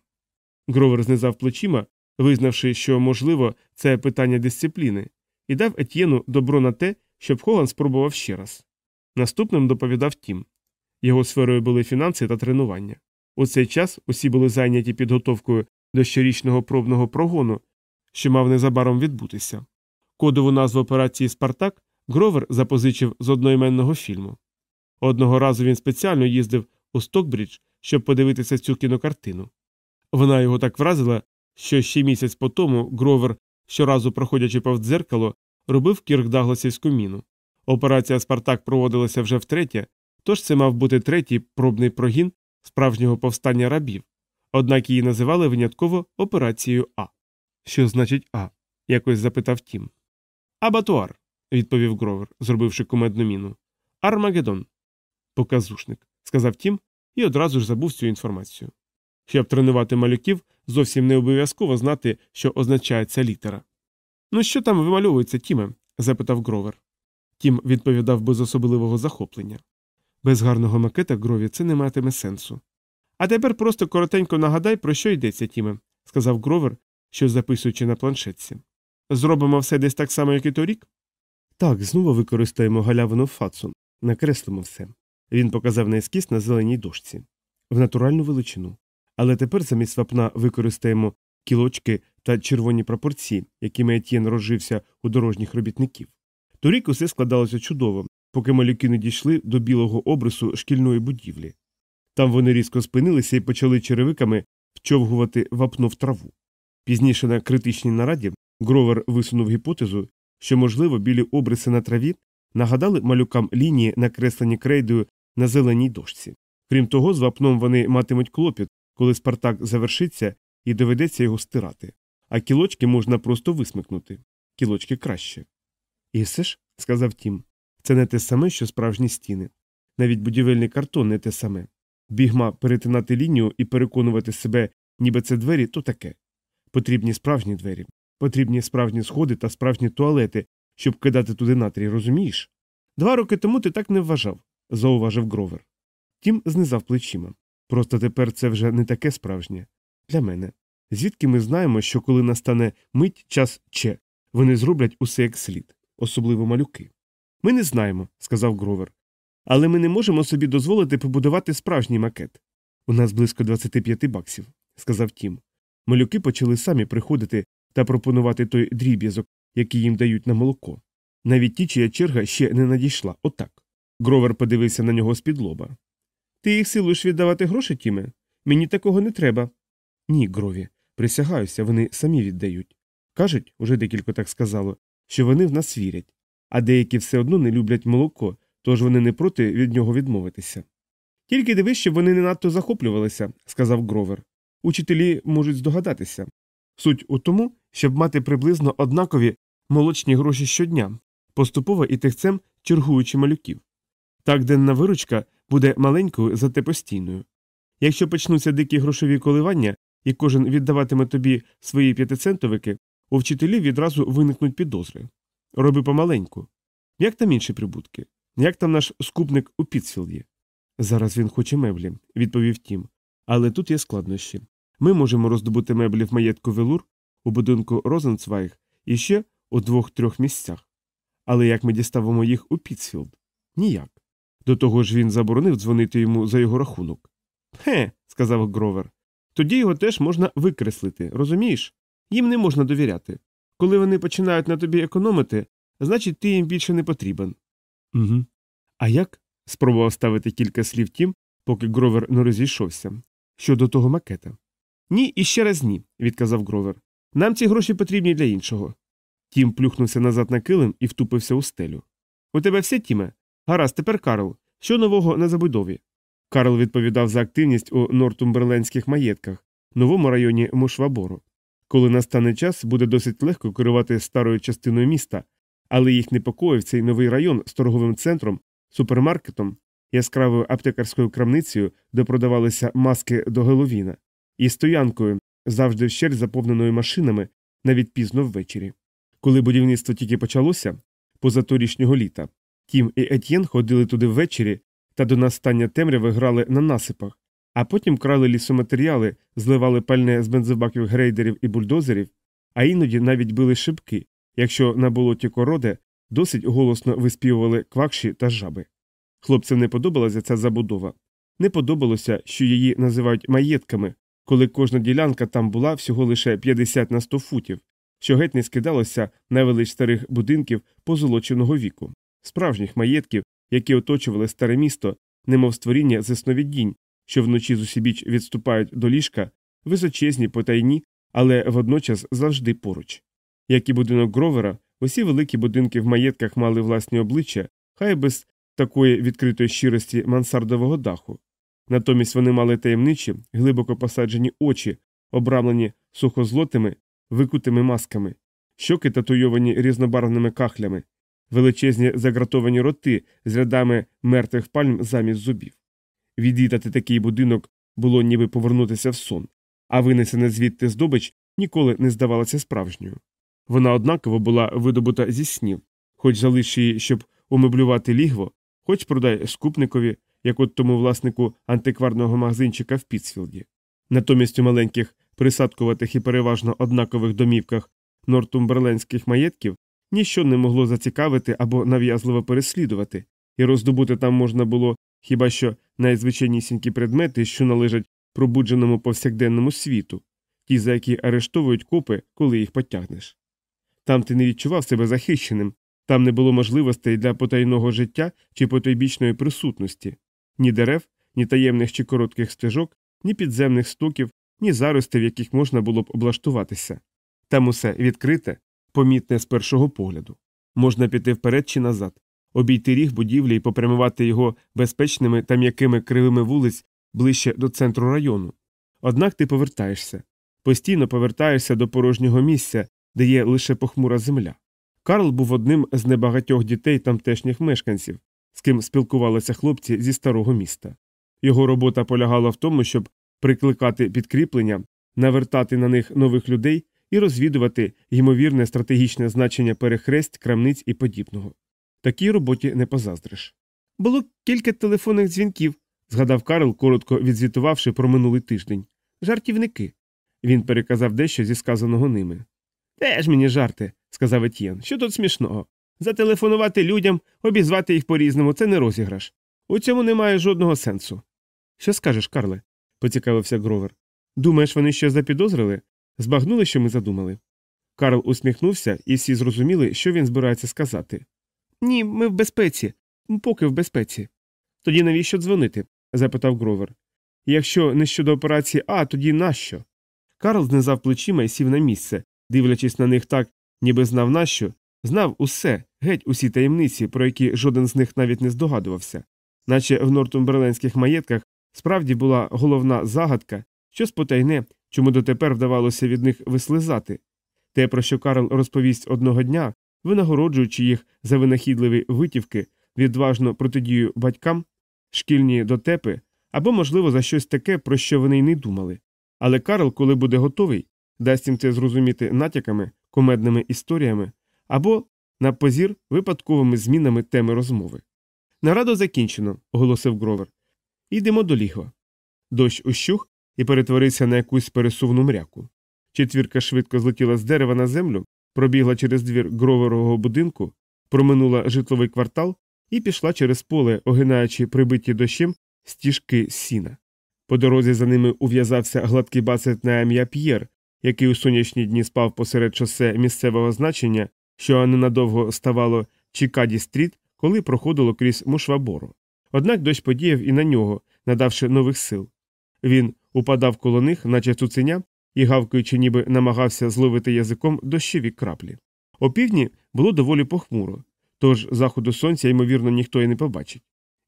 Гровер знизав плечима, визнавши, що, можливо, це питання дисципліни, і дав Етьєну добро на те, щоб Хоган спробував ще раз. Наступним доповідав Тім. Його сферою були фінанси та тренування. У цей час усі були зайняті підготовкою до щорічного пробного прогону, що мав незабаром відбутися. Кодову назву операції Спартак Гровер запозичив з одноіменного фільму. Одного разу він спеціально їздив у Стокбрідж, щоб подивитися цю кінокартину. Вона його так вразила, що ще місяць по тому Гровер, щоразу проходячи повз дзеркало, робив кіркдугласівську міну. Операція Спартак проводилася вже втретє, тож це мав бути третій пробний прогін справжнього повстання рабів, однак її називали винятково операцією А. Що значить А? якось запитав Тім. Абатуар, відповів Гровер, зробивши кумедну міну. Армагеддон. Показушник, сказав Тім і одразу ж забув цю інформацію. Щоб тренувати малюків, зовсім не обов'язково знати, що означає ця літера. Ну, що там вимальовується, Тіме? запитав Гровер. Тім відповідав без особливого захоплення. Без гарного макета Грові це не матиме сенсу. А тепер просто коротенько нагадай, про що йдеться, Тіме, сказав Гровер, щось записуючи на планшетці. Зробимо все десь так само, як і торік? Так, знову використаємо галявину Фаццо, накреслимо все. Він показав на ескіз на зеленій дошці, в натуральну величину. Але тепер замість вапна використаємо кілочки та червоні прапорці, якими Етьєн розжився у дорожніх робітників. Торік усе складалося чудово, поки малюки не дійшли до білого обрису шкільної будівлі. Там вони різко спинилися і почали черевиками вчовгувати вапно в траву. Пізніше на критичній нараді Гровер висунув гіпотезу, що, можливо, білі обриси на траві нагадали малюкам лінії, накреслені крейдою на зеленій дошці. Крім того, з вапном вони матимуть клопіт, коли Спартак завершиться і доведеться його стирати. А кілочки можна просто висмикнути. Кілочки краще. І все ж, сказав Тім, це не те саме, що справжні стіни. Навіть будівельний картон не те саме. Бігма перетинати лінію і переконувати себе, ніби це двері, то таке. Потрібні справжні двері, потрібні справжні сходи та справжні туалети, щоб кидати туди натрій, розумієш? Два роки тому ти так не вважав, зауважив Гровер. Тім знизав плечима. Просто тепер це вже не таке справжнє. Для мене. Звідки ми знаємо, що коли настане мить, час Че, вони зроблять усе як слід, особливо малюки. Ми не знаємо, сказав Гровер. Але ми не можемо собі дозволити побудувати справжній макет. У нас близько 25 баксів, сказав Тім. Малюки почали самі приходити та пропонувати той дріб'язок, який їм дають на молоко. Навіть ті, чия черга ще не надійшла, отак. Гровер подивився на нього з-під лоба. Ти їх силуєш віддавати гроші, Тіме? Мені такого не треба. Ні, Грові, присягаюся, вони самі віддають. Кажуть, уже декілька так сказало, що вони в нас вірять, а деякі все одно не люблять молоко, тож вони не проти від нього відмовитися. Тільки дивись, щоб вони не надто захоплювалися, сказав Гровер. Учителі можуть здогадатися. Суть у тому, щоб мати приблизно однакові молочні гроші щодня, поступово і тихцем чергуючи малюків. Так денна виручка буде маленькою, зате постійною. Якщо почнуться дикі грошові коливання, і кожен віддаватиме тобі свої п'ятицентовики, у вчителів відразу виникнуть підозри. Роби помаленьку. Як там інші прибутки? Як там наш скупник у Піцфілді? Зараз він хоче меблі, відповів Тім. Але тут є складнощі. Ми можемо роздобути меблі в маєтку Велур, у будинку Розенцвайг і ще у двох-трьох місцях. Але як ми діставимо їх у Піцфілд? Ніяк. До того ж він заборонив дзвонити йому за його рахунок. Хе, сказав Гровер. Тоді його теж можна викреслити, розумієш? Їм не можна довіряти. Коли вони починають на тобі економити, значить ти їм більше не потрібен. Угу. А як? спробував ставити кілька слів тім, поки Гровер не розійшовся. Щодо того макета. Ні, і ще раз ні, відказав Гровер. Нам ці гроші потрібні для іншого. Тім плюхнувся назад на килим і втупився у стелю. У тебе все, Тіме? Гаразд, тепер Карл. Що нового на забудові? Карл відповідав за активність у нортумберлендських маєтках, новому районі Мушвабору. Коли настане час, буде досить легко керувати старою частиною міста, але їх непокоїв цей новий район з торговим центром, супермаркетом, яскравою аптекарською крамницею, де продавалися маски до Геловіна, і стоянкою, завжди вщерть заповненою машинами, навіть пізно ввечері. Коли будівництво тільки почалося, поза торішнього літа, Тім і Етьєн ходили туди ввечері та до настання темряви грали на насипах, а потім крали лісоматеріали, зливали пальне з бензобаків грейдерів і бульдозерів, а іноді навіть били шибки, якщо на болоті короде досить голосно виспівували квакші та жаби. Хлопцям не подобалася ця забудова. Не подобалося, що її називають маєтками, коли кожна ділянка там була всього лише 50 на 100 футів, що геть не скидалося на велич старих будинків позолоченого віку, справжніх маєтків, які оточували старе місто, немов створіння засновіддінь, що вночі з усібіч відступають до ліжка, височезні, потайні, але водночас завжди поруч. Як і будинок Гровера, усі великі будинки в маєтках мали власні обличчя, хай без такої відкритої щирості мансардового даху. Натомість вони мали таємничі, глибоко посаджені очі, обрамлені сухозлотими, викутими масками, щоки татуйовані різнобарвними кахлями, величезні загратовані роти з рядами мертвих пальм замість зубів. Відвідати такий будинок було ніби повернутися в сон, а винесена звідти здобич ніколи не здавалася справжньою. Вона однаково була видобута зі снів, хоч залиш її, щоб умеблювати лігво, хоч продай скупникові, як от тому власнику антикварного магазинчика в Піцфілді. Натомість у маленьких присадкуватих і переважно однакових домівках нортумберлендських маєтків ніщо не могло зацікавити або нав'язливо переслідувати, і роздобути там можна було хіба що найзвичайнісінькі предмети, що належать пробудженому повсякденному світу, ті, за які арештовують копи, коли їх потягнеш. Там ти не відчував себе захищеним, там не було можливостей для потайного життя чи потойбічної присутності, ні дерев, ні таємних чи коротких стежок, ні підземних стоків, ні заростей, в яких можна було б облаштуватися. Там усе відкрите, помітне з першого погляду. Можна піти вперед чи назад, обійти ріг будівлі і попрямувати його безпечними та м'якими кривими вулиць ближче до центру району. Однак ти повертаєшся, постійно повертаєшся до порожнього місця, де є лише похмура земля. Карл був одним з небагатьох дітей тамтешніх мешканців, з ким спілкувалися хлопці зі старого міста. Його робота полягала в тому, щоб прикликати підкріплення, навертати на них нових людей і розвідувати ймовірне стратегічне значення перехресть, крамниць і подібного. Такій роботі не позаздриш. Було кілька телефонних дзвінків, згадав Карл, коротко відзвітувавши про минулий тиждень. Жартівники. Він переказав дещо зі сказаного ними. Теж мені жарти, сказав Етьєн. Що тут смішного? Зателефонувати людям, обізвати їх по різному це не розіграш. У цьому немає жодного сенсу. Що скажеш, Карле? поцікавився Гровер. Думаєш, вони щось запідозрили? Збагнули, що ми задумали. Карл усміхнувся, і всі зрозуміли, що він збирається сказати. Ні, ми в безпеці, поки в безпеці. Тоді навіщо дзвонити? запитав Гровер. Якщо не щодо операції А, тоді нащо? Карл знизав плечима і сів на місце, дивлячись на них так, ніби знав нащо, знав усе, геть усі таємниці, про які жоден з них навіть не здогадувався, наче в нортумберленських маєтках справді була головна загадка, що спотайне, чому дотепер вдавалося від них вислизати. Те, про що Карл розповість одного дня, винагороджуючи їх за винахідливі витівки, відважно протидію батькам, шкільні дотепи або, можливо, за щось таке, про що вони й не думали. Але Карл, коли буде готовий, дасть їм це зрозуміти натяками, комедними історіями або на позір випадковими змінами теми розмови. Нараду закінчено, оголосив Гровер. Йдемо до лігва. Дощ ущух і перетворився на якусь пересувну мряку. Четвірка швидко злетіла з дерева на землю, пробігла через двір гроверового будинку, проминула житловий квартал і пішла через поле, огинаючи прибиті дощем стіжки сіна. По дорозі за ними ув'язався гладкий басет на ім'я П'єр, який у сонячні дні спав посеред шосе місцевого значення, що ненадовго ставало Чікаді стріт, коли проходило крізь Мушвабору. Однак дощ подіяв і на нього, надавши нових сил. Він упадав коло них, наче цуценя, і, гавкаючи, ніби намагався зловити язиком дощові краплі. Опівдні було доволі похмуро, тож заходу сонця, ймовірно, ніхто й не побачить.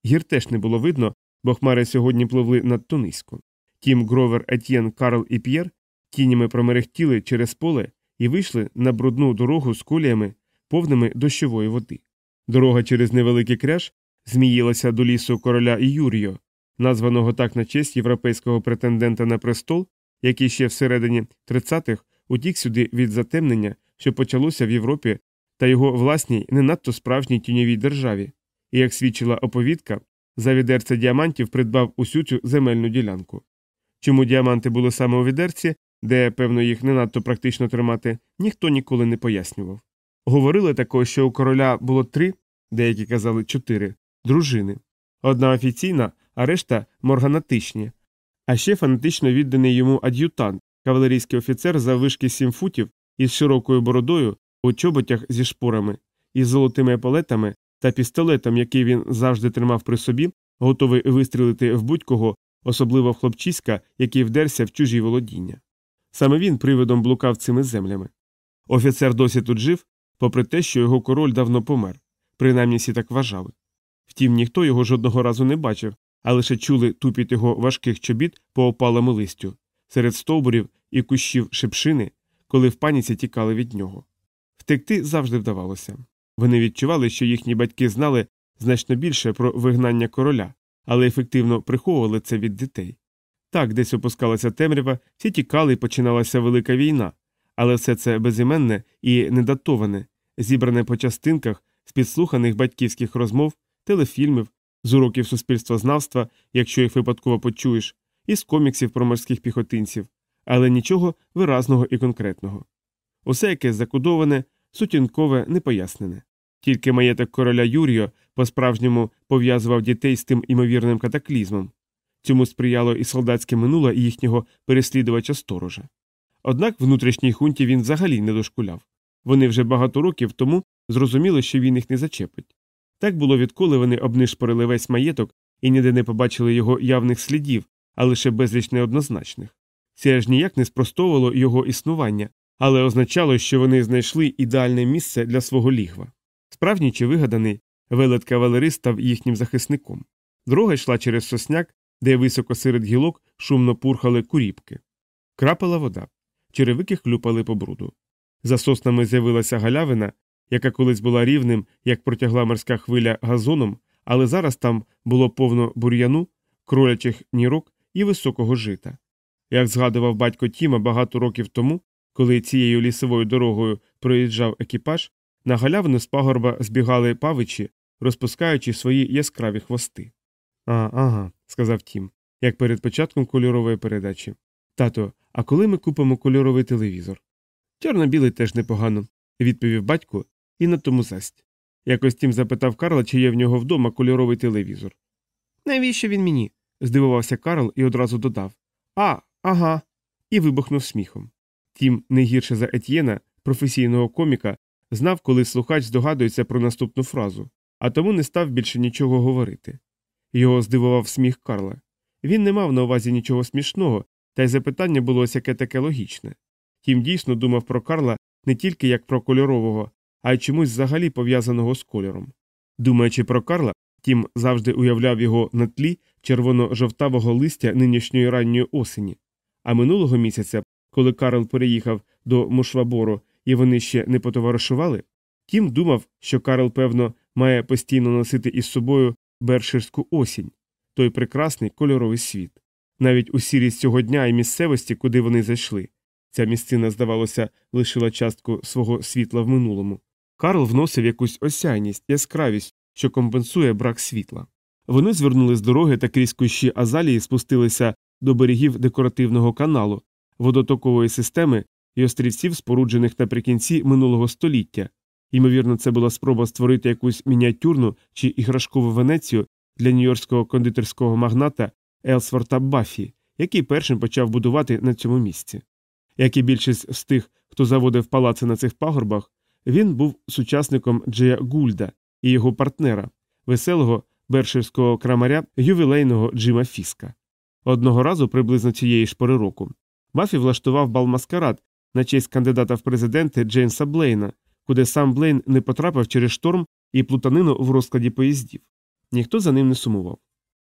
Гір теж не було видно, бо хмари сьогодні пливли надто низько. Тім, Гровер, Етьєн, Карл і П'єр тінями промерехтіли через поле і вийшли на брудну дорогу з коліями, повними дощової води. Дорога через невеликий кряж зміїлася до лісу короля Юрйо, названого так на честь європейського претендента на престол, який ще всередині 30-х утік сюди від затемнення, що почалося в Європі та його власній не надто справжній тіньовій державі, і, як свідчила оповідка, за відерце діамантів придбав усю цю земельну ділянку. Чому діаманти були саме у відерці, де, певно, їх не надто практично тримати, ніхто ніколи не пояснював. Говорили також, що у короля було три, деякі казали чотири, дружини. Одна офіційна, а решта морганатичні, а ще фанатично відданий йому ад'ютант, кавалерійський офіцер за вишки сім футів із широкою бородою, у чоботях зі шпорами, із золотими епалетами та пістолетом, який він завжди тримав при собі, готовий вистрілити в будь-кого, особливо в хлопчиська, який вдерся в чужі володіння. Саме він привидом блукав цими землями. Офіцер досі тут жив, попри те, що його король давно помер, принаймні всі так вважали. Втім, ніхто його жодного разу не бачив, а лише чули тупіт його важких чобіт по опалому листю, серед стовбурів і кущів шипшини, коли в паніці тікали від нього. Втекти завжди вдавалося. Вони відчували, що їхні батьки знали значно більше про вигнання короля, але ефективно приховували це від дітей. Так, десь опускалася темрява, всі тікали і починалася велика війна, але все це безіменне і недатоване, зібране по частинках з підслуханих батьківських розмов, телефільмів, з уроків суспільствознавства, якщо їх випадково почуєш, із коміксів про морських піхотинців, але нічого виразного і конкретного. Усе якесь закудоване, сутінкове, непояснене. Тільки маєток короля Юріо по справжньому пов'язував дітей з тим імовірним катаклізмом. Цьому сприяло і солдатське минуле і їхнього переслідувача сторожа. Однак внутрішній хунті він взагалі не дошкуляв. Вони вже багато років тому зрозуміли, що він їх не зачепить. Так було відколи вони обнишпорили весь маєток і ніде не побачили його явних слідів, а лише безліч неоднозначних. Це аж ніяк не спростовувало його існування, але означало, що вони знайшли ідеальне місце для свого лігва. Справжній чи вигаданий, велет кавалерист став їхнім захисником. Дорога йшла через сосняк, де високо серед гілок шумно пурхали куріпки. Крапала вода, черевики хлюпали по бруду. За соснами з'явилася галявина, яка колись була рівним, як протягла морська хвиля газоном, але зараз там було повно бур'яну, кролячих нірок і високого жита. Як згадував батько Тіма багато років тому, коли цією лісовою дорогою проїжджав екіпаж, на галявину з пагорба збігали павичі, розпускаючи свої яскраві хвости. А, ага, сказав Тім, як перед початком кольорової передачі. Тато, А коли ми купимо кольоровий телевізор? Чорно-білий теж непогано, відповів батько, і на тому засть. Якось тім запитав Карла, чи є в нього вдома кольоровий телевізор. Навіщо він мені? здивувався Карл і одразу додав А, ага. і вибухнув сміхом. Тім, не гірше за Етьєна, професійного коміка, знав, коли слухач здогадується про наступну фразу, а тому не став більше нічого говорити. Його здивував сміх Карла. Він не мав на увазі нічого смішного, та й запитання було ось яке таке логічне. Тім дійсно думав про Карла не тільки як про кольорового, а й чомусь взагалі пов'язаного з кольором. Думаючи про Карла, Тім завжди уявляв його на тлі червоно-жовтавого листя нинішньої ранньої осені. А минулого місяця, коли Карл переїхав до Мушвабору і вони ще не потоваришували, Тім думав, що Карл, певно, має постійно носити із собою берширську осінь, той прекрасний кольоровий світ. Навіть у сірість цього дня і місцевості, куди вони зайшли. Ця місцина, здавалося, лишила частку свого світла в минулому. Карл вносив якусь осяйність, яскравість, що компенсує брак світла. Вони звернули з дороги та крізь кущі азалії спустилися до берегів декоративного каналу, водотокової системи і острівців, споруджених наприкінці минулого століття. Ймовірно, це була спроба створити якусь мініатюрну чи іграшкову Венецію для нью-йоркського кондитерського магната Елсворта Баффі, який першим почав будувати на цьому місці. Як і більшість з тих, хто заводив палаци на цих пагорбах, він був сучасником Джея Гульда і його партнера, веселого берширського крамаря ювілейного Джима Фіска. Одного разу, приблизно цієї ж пори року, Баффі влаштував бал маскарад на честь кандидата в президенти Джеймса Блейна, куди сам Блейн не потрапив через шторм і плутанину в розкладі поїздів. Ніхто за ним не сумував.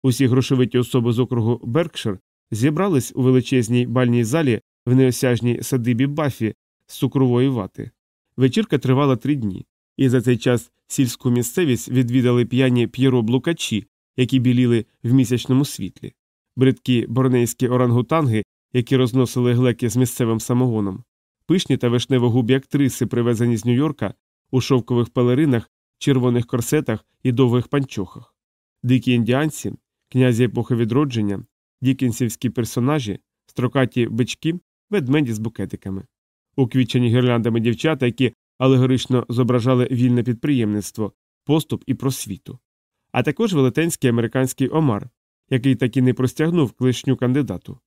Усі грошовиті особи з округу Беркшир зібрались у величезній бальній залі в неосяжній садибі Баффі з цукрової вати. Вечірка тривала три дні, і за цей час сільську місцевість відвідали п'яні п'єро блукачі, які біліли в місячному світлі, бридкі борнейські орангутанги, які розносили глеки з місцевим самогоном, пишні та вишневогубі актриси, привезені з Нью-Йорка у шовкових пелеринах, червоних корсетах і довгих панчохах, дикі індіанці, князі епохи відродження, дікінсівські персонажі, строкаті бички, ведмеді з букетиками, уквічені гірляндами дівчата, які алегорично зображали вільне підприємництво, поступ і просвіту, а також велетенський американський омар, який таки не простягнув клишню кандидату.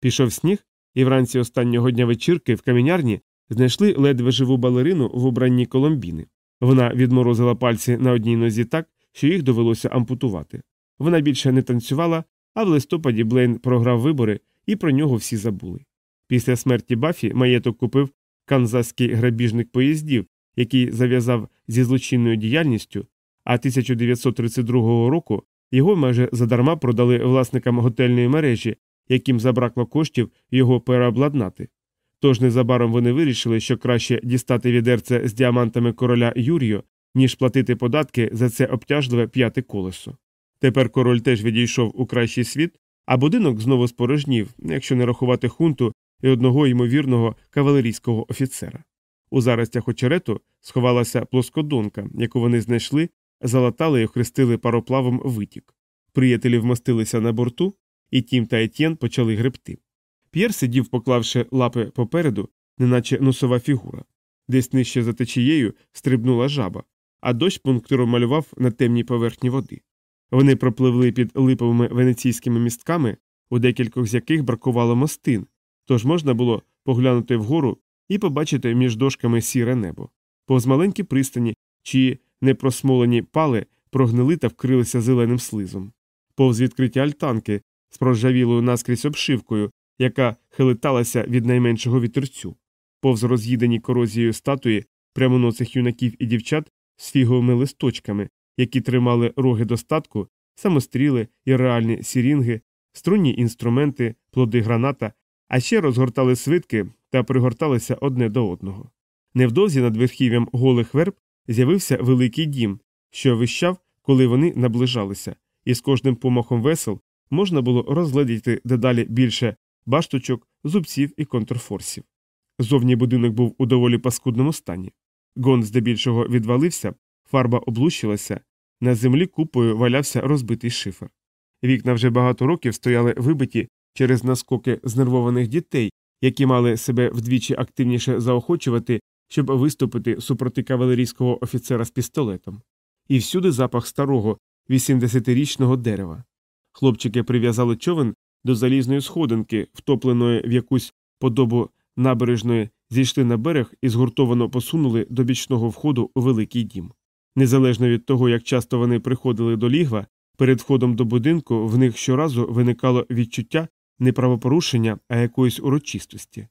Пішов сніг, і вранці останнього дня вечірки в камінярні знайшли ледве живу балерину в убранні коломбіни. Вона відморозила пальці на одній нозі так, що їх довелося ампутувати. Вона більше не танцювала, а в листопаді Блейн програв вибори, і про нього всі забули. Після смерті Бафі маєток купив канзаський грабіжник поїздів, який зав'язав зі злочинною діяльністю, а 1932 року його майже задарма продали власникам готельної мережі, яким забракло коштів його переобладнати. Тож незабаром вони вирішили, що краще дістати відерце з діамантами короля Юрію, ніж платити податки за це обтяжливе п'яте колесо. Тепер король теж відійшов у кращий світ, а будинок знову спорожнів, якщо не рахувати хунту і одного ймовірного кавалерійського офіцера. У заростях очерету сховалася плоскодонка, яку вони знайшли, залатали і охрестили пароплавом витік. Приятелі вмостилися на борту, і Тім та Етьєн почали гребти. П'єр сидів, поклавши лапи попереду, неначе носова фігура. Десь нижче за течією стрибнула жаба, а дощ пунктиром малював на темній поверхні води. Вони пропливли під липовими венеційськими містками, у декількох з яких бракувало мостин, тож можна було поглянути вгору і побачити між дошками сіре небо. Повз маленькі пристані, чиї непросмолені пали прогнили та вкрилися зеленим слизом, повз відкриті альтанки з проржавілою наскрізь обшивкою, яка хилиталася від найменшого вітерцю, повз роз'їдені корозією статуї прямоносих юнаків і дівчат з фіговими листочками, які тримали роги достатку, самостріли і реальні сірінги, струнні інструменти, плоди граната, а ще розгортали свитки та пригорталися одне до одного. Невдовзі над верхів'ям голих верб з'явився великий дім, що вищав, коли вони наближалися, і з кожним помахом весел можна було розгледіти дедалі більше башточок, зубців і контрфорсів. Зовні будинок був у доволі паскудному стані. Гон здебільшого відвалився, фарба облущилася, на землі купою валявся розбитий шифер. Вікна вже багато років стояли вибиті через наскоки знервованих дітей, які мали себе вдвічі активніше заохочувати, щоб виступити супроти кавалерійського офіцера з пістолетом. І всюди запах старого 80-річного дерева. Хлопчики прив'язали човен до залізної сходинки, втопленої в якусь подобу набережної, зійшли на берег і згуртовано посунули до бічного входу у великий дім. Незалежно від того, як часто вони приходили до лігва, перед входом до будинку в них щоразу виникало відчуття не правопорушення, а якоїсь урочистості.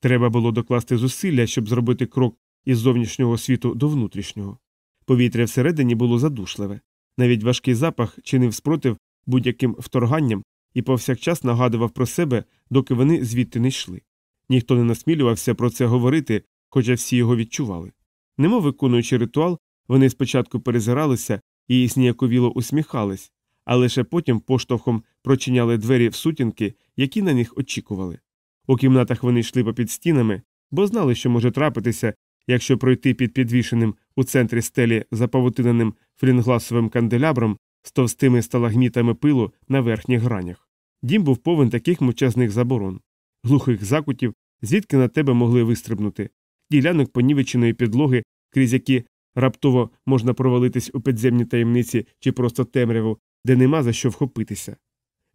Треба було докласти зусилля, щоб зробити крок із зовнішнього світу до внутрішнього. Повітря всередині було задушливе, навіть важкий запах чинив спротив будь-яким вторганням і повсякчас нагадував про себе, доки вони звідти не йшли. Ніхто не насмілювався про це говорити, хоча всі його відчували. Немов виконуючи ритуал, вони спочатку перезиралися і сніяковіло усміхались, а лише потім поштовхом прочиняли двері в сутінки, які на них очікували. У кімнатах вони йшли попід стінами, бо знали, що може трапитися, якщо пройти під підвішеним у центрі стелі запавутиненим фрінгласовим канделябром з товстими сталагмітами пилу на верхніх гранях. Дім був повен таких мовчазних заборон, глухих закутів, звідки на тебе могли вистрибнути, ділянок понівеченої підлоги, крізь які раптово можна провалитись у підземні таємниці чи просто темряву, де нема за що вхопитися,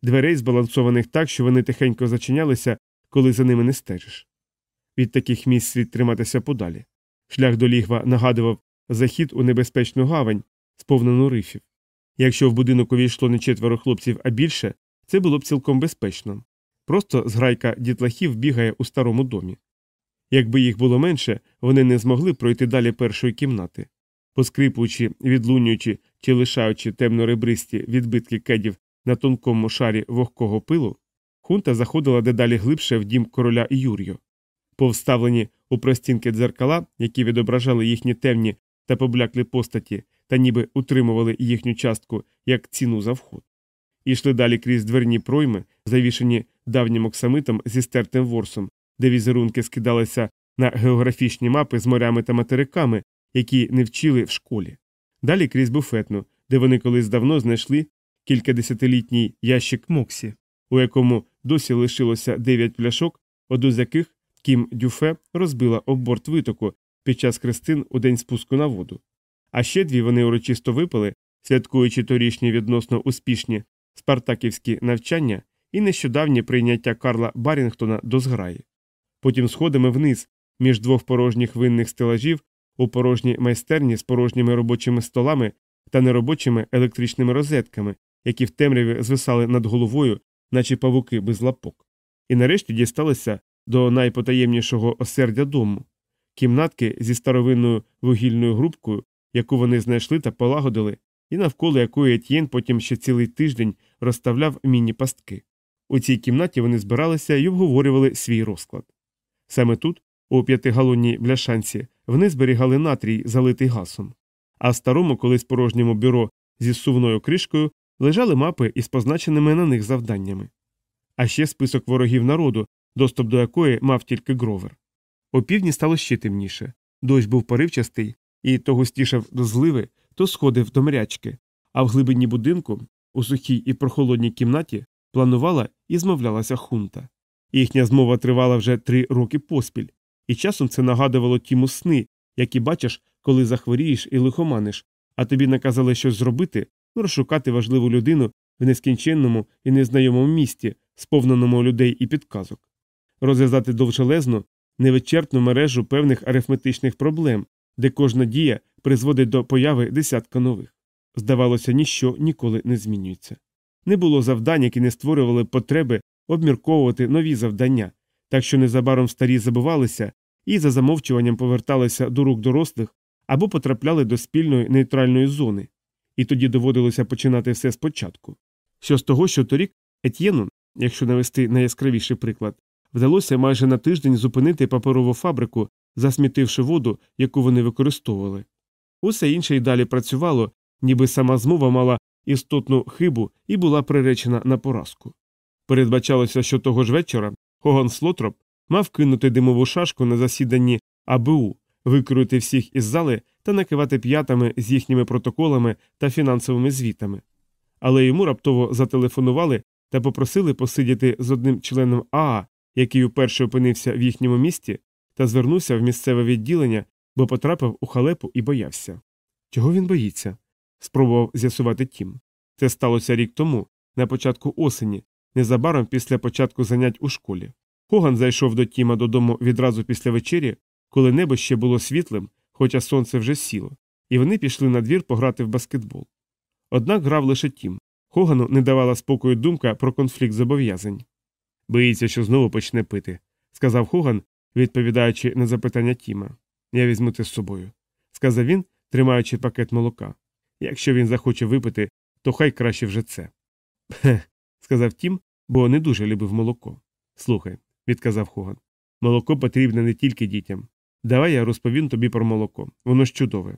дверей, збалансованих так, що вони тихенько зачинялися, коли за ними не стежиш. Від таких місць слід триматися подалі. Шлях до лігва нагадував захід у небезпечну гавань, сповнену рифів. Якщо в будинок увійшло не четверо хлопців, а більше, це було б цілком безпечно. Просто зграйка дітлахів бігає у старому домі. Якби їх було менше, вони не змогли пройти далі першої кімнати. Поскрипуючи, відлунюючи чи лишаючи темно-ребристі відбитки кедів на тонкому шарі вогкого пилу, хунта заходила дедалі глибше в дім короля Юр'ю. Повставлені у простінки дзеркала, які відображали їхні темні та побляклі постаті, та ніби утримували їхню частку як ціну за вход. І йшли далі крізь дверні пройми, завішені давнім оксамитом зі стертим ворсом, де візерунки скидалися на географічні мапи з морями та материками, які не вчили в школі. Далі крізь буфетну, де вони колись давно знайшли кількадесятилітній ящик Моксі, у якому досі лишилося дев'ять пляшок, одну з яких Кім Дюфе розбила об борт витоку під час крестин у день спуску на воду. А ще дві вони урочисто випили, святкуючи торішні відносно успішні спартаківські навчання і нещодавнє прийняття Карла Барінгтона до зграї. Потім сходами вниз, між двох порожніх винних стелажів, у порожній майстерні з порожніми робочими столами та неробочими електричними розетками, які в темряві звисали над головою, наче павуки без лапок. І нарешті дісталися до найпотаємнішого осердя дому, кімнатки зі старовинною вугільною грубкою, яку вони знайшли та полагодили, і навколо якої Етьєн потім ще цілий тиждень розставляв міні-пастки. У цій кімнаті вони збиралися і обговорювали свій розклад. Саме тут, у п'ятигалонній бляшанці, вони зберігали натрій, залитий гасом, а в старому, колись порожньому бюро зі сувною кришкою лежали мапи із позначеними на них завданнями. А ще список ворогів народу, доступ до якої мав тільки гровер. О півдні стало ще темніше. Дощ був поривчастий і то густішав до зливи, то сходив до мрячки, а в глибині будинку, у сухій і прохолодній кімнаті, планувала і змовлялася хунта. Їхня змова тривала вже три роки поспіль, і часом це нагадувало тіму сни, які бачиш, коли захворієш і лихоманиш, а тобі наказали щось зробити, ну розшукати важливу людину в нескінченному і незнайомому місті, сповненому людей і підказок, розв'язати довжелезну, невичерпну мережу певних арифметичних проблем, де кожна дія призводить до появи десятка нових. Здавалося, ніщо ніколи не змінюється. Не було завдань, які не створювали потреби обмірковувати нові завдання, так що незабаром старі забувалися і за замовчуванням поверталися до рук дорослих або потрапляли до спільної нейтральної зони, і тоді доводилося починати все спочатку. Що з того, що торік Етьєну, якщо навести найяскравіший приклад, вдалося майже на тиждень зупинити паперову фабрику, засмітивши воду, яку вони використовували. Усе інше й далі працювало, ніби сама змова мала істотну хибу і була приречена на поразку. Передбачалося, що того ж вечора Хоган Слотроп мав кинути димову шашку на засіданні АБУ, викрути всіх із зали та накивати п'ятами з їхніми протоколами та фінансовими звітами. Але йому раптово зателефонували та попросили посидіти з одним членом Аа який уперше опинився в їхньому місті, та звернувся в місцеве відділення, бо потрапив у халепу і боявся. Чого він боїться? спробував з'ясувати Тім. Це сталося рік тому, на початку осені, незабаром після початку занять у школі. Хоган зайшов до Тіма додому відразу після вечері, коли небо ще було світлим, хоча сонце вже сіло, і вони пішли на двір пограти в баскетбол. Однак грав лише Тім. Хогану не давала спокою думка про конфлікт зобов'язань. Боїться, що знову почне пити, сказав Хоган, відповідаючи на запитання Тіма. Я візьму це з собою, сказав він, тримаючи пакет молока. Якщо він захоче випити, то хай краще вже це. Хе, сказав Тім, бо не дуже любив молоко. Слухай, відказав Хоган. Молоко потрібне не тільки дітям. Давай я розповім тобі про молоко. Воно ж чудове.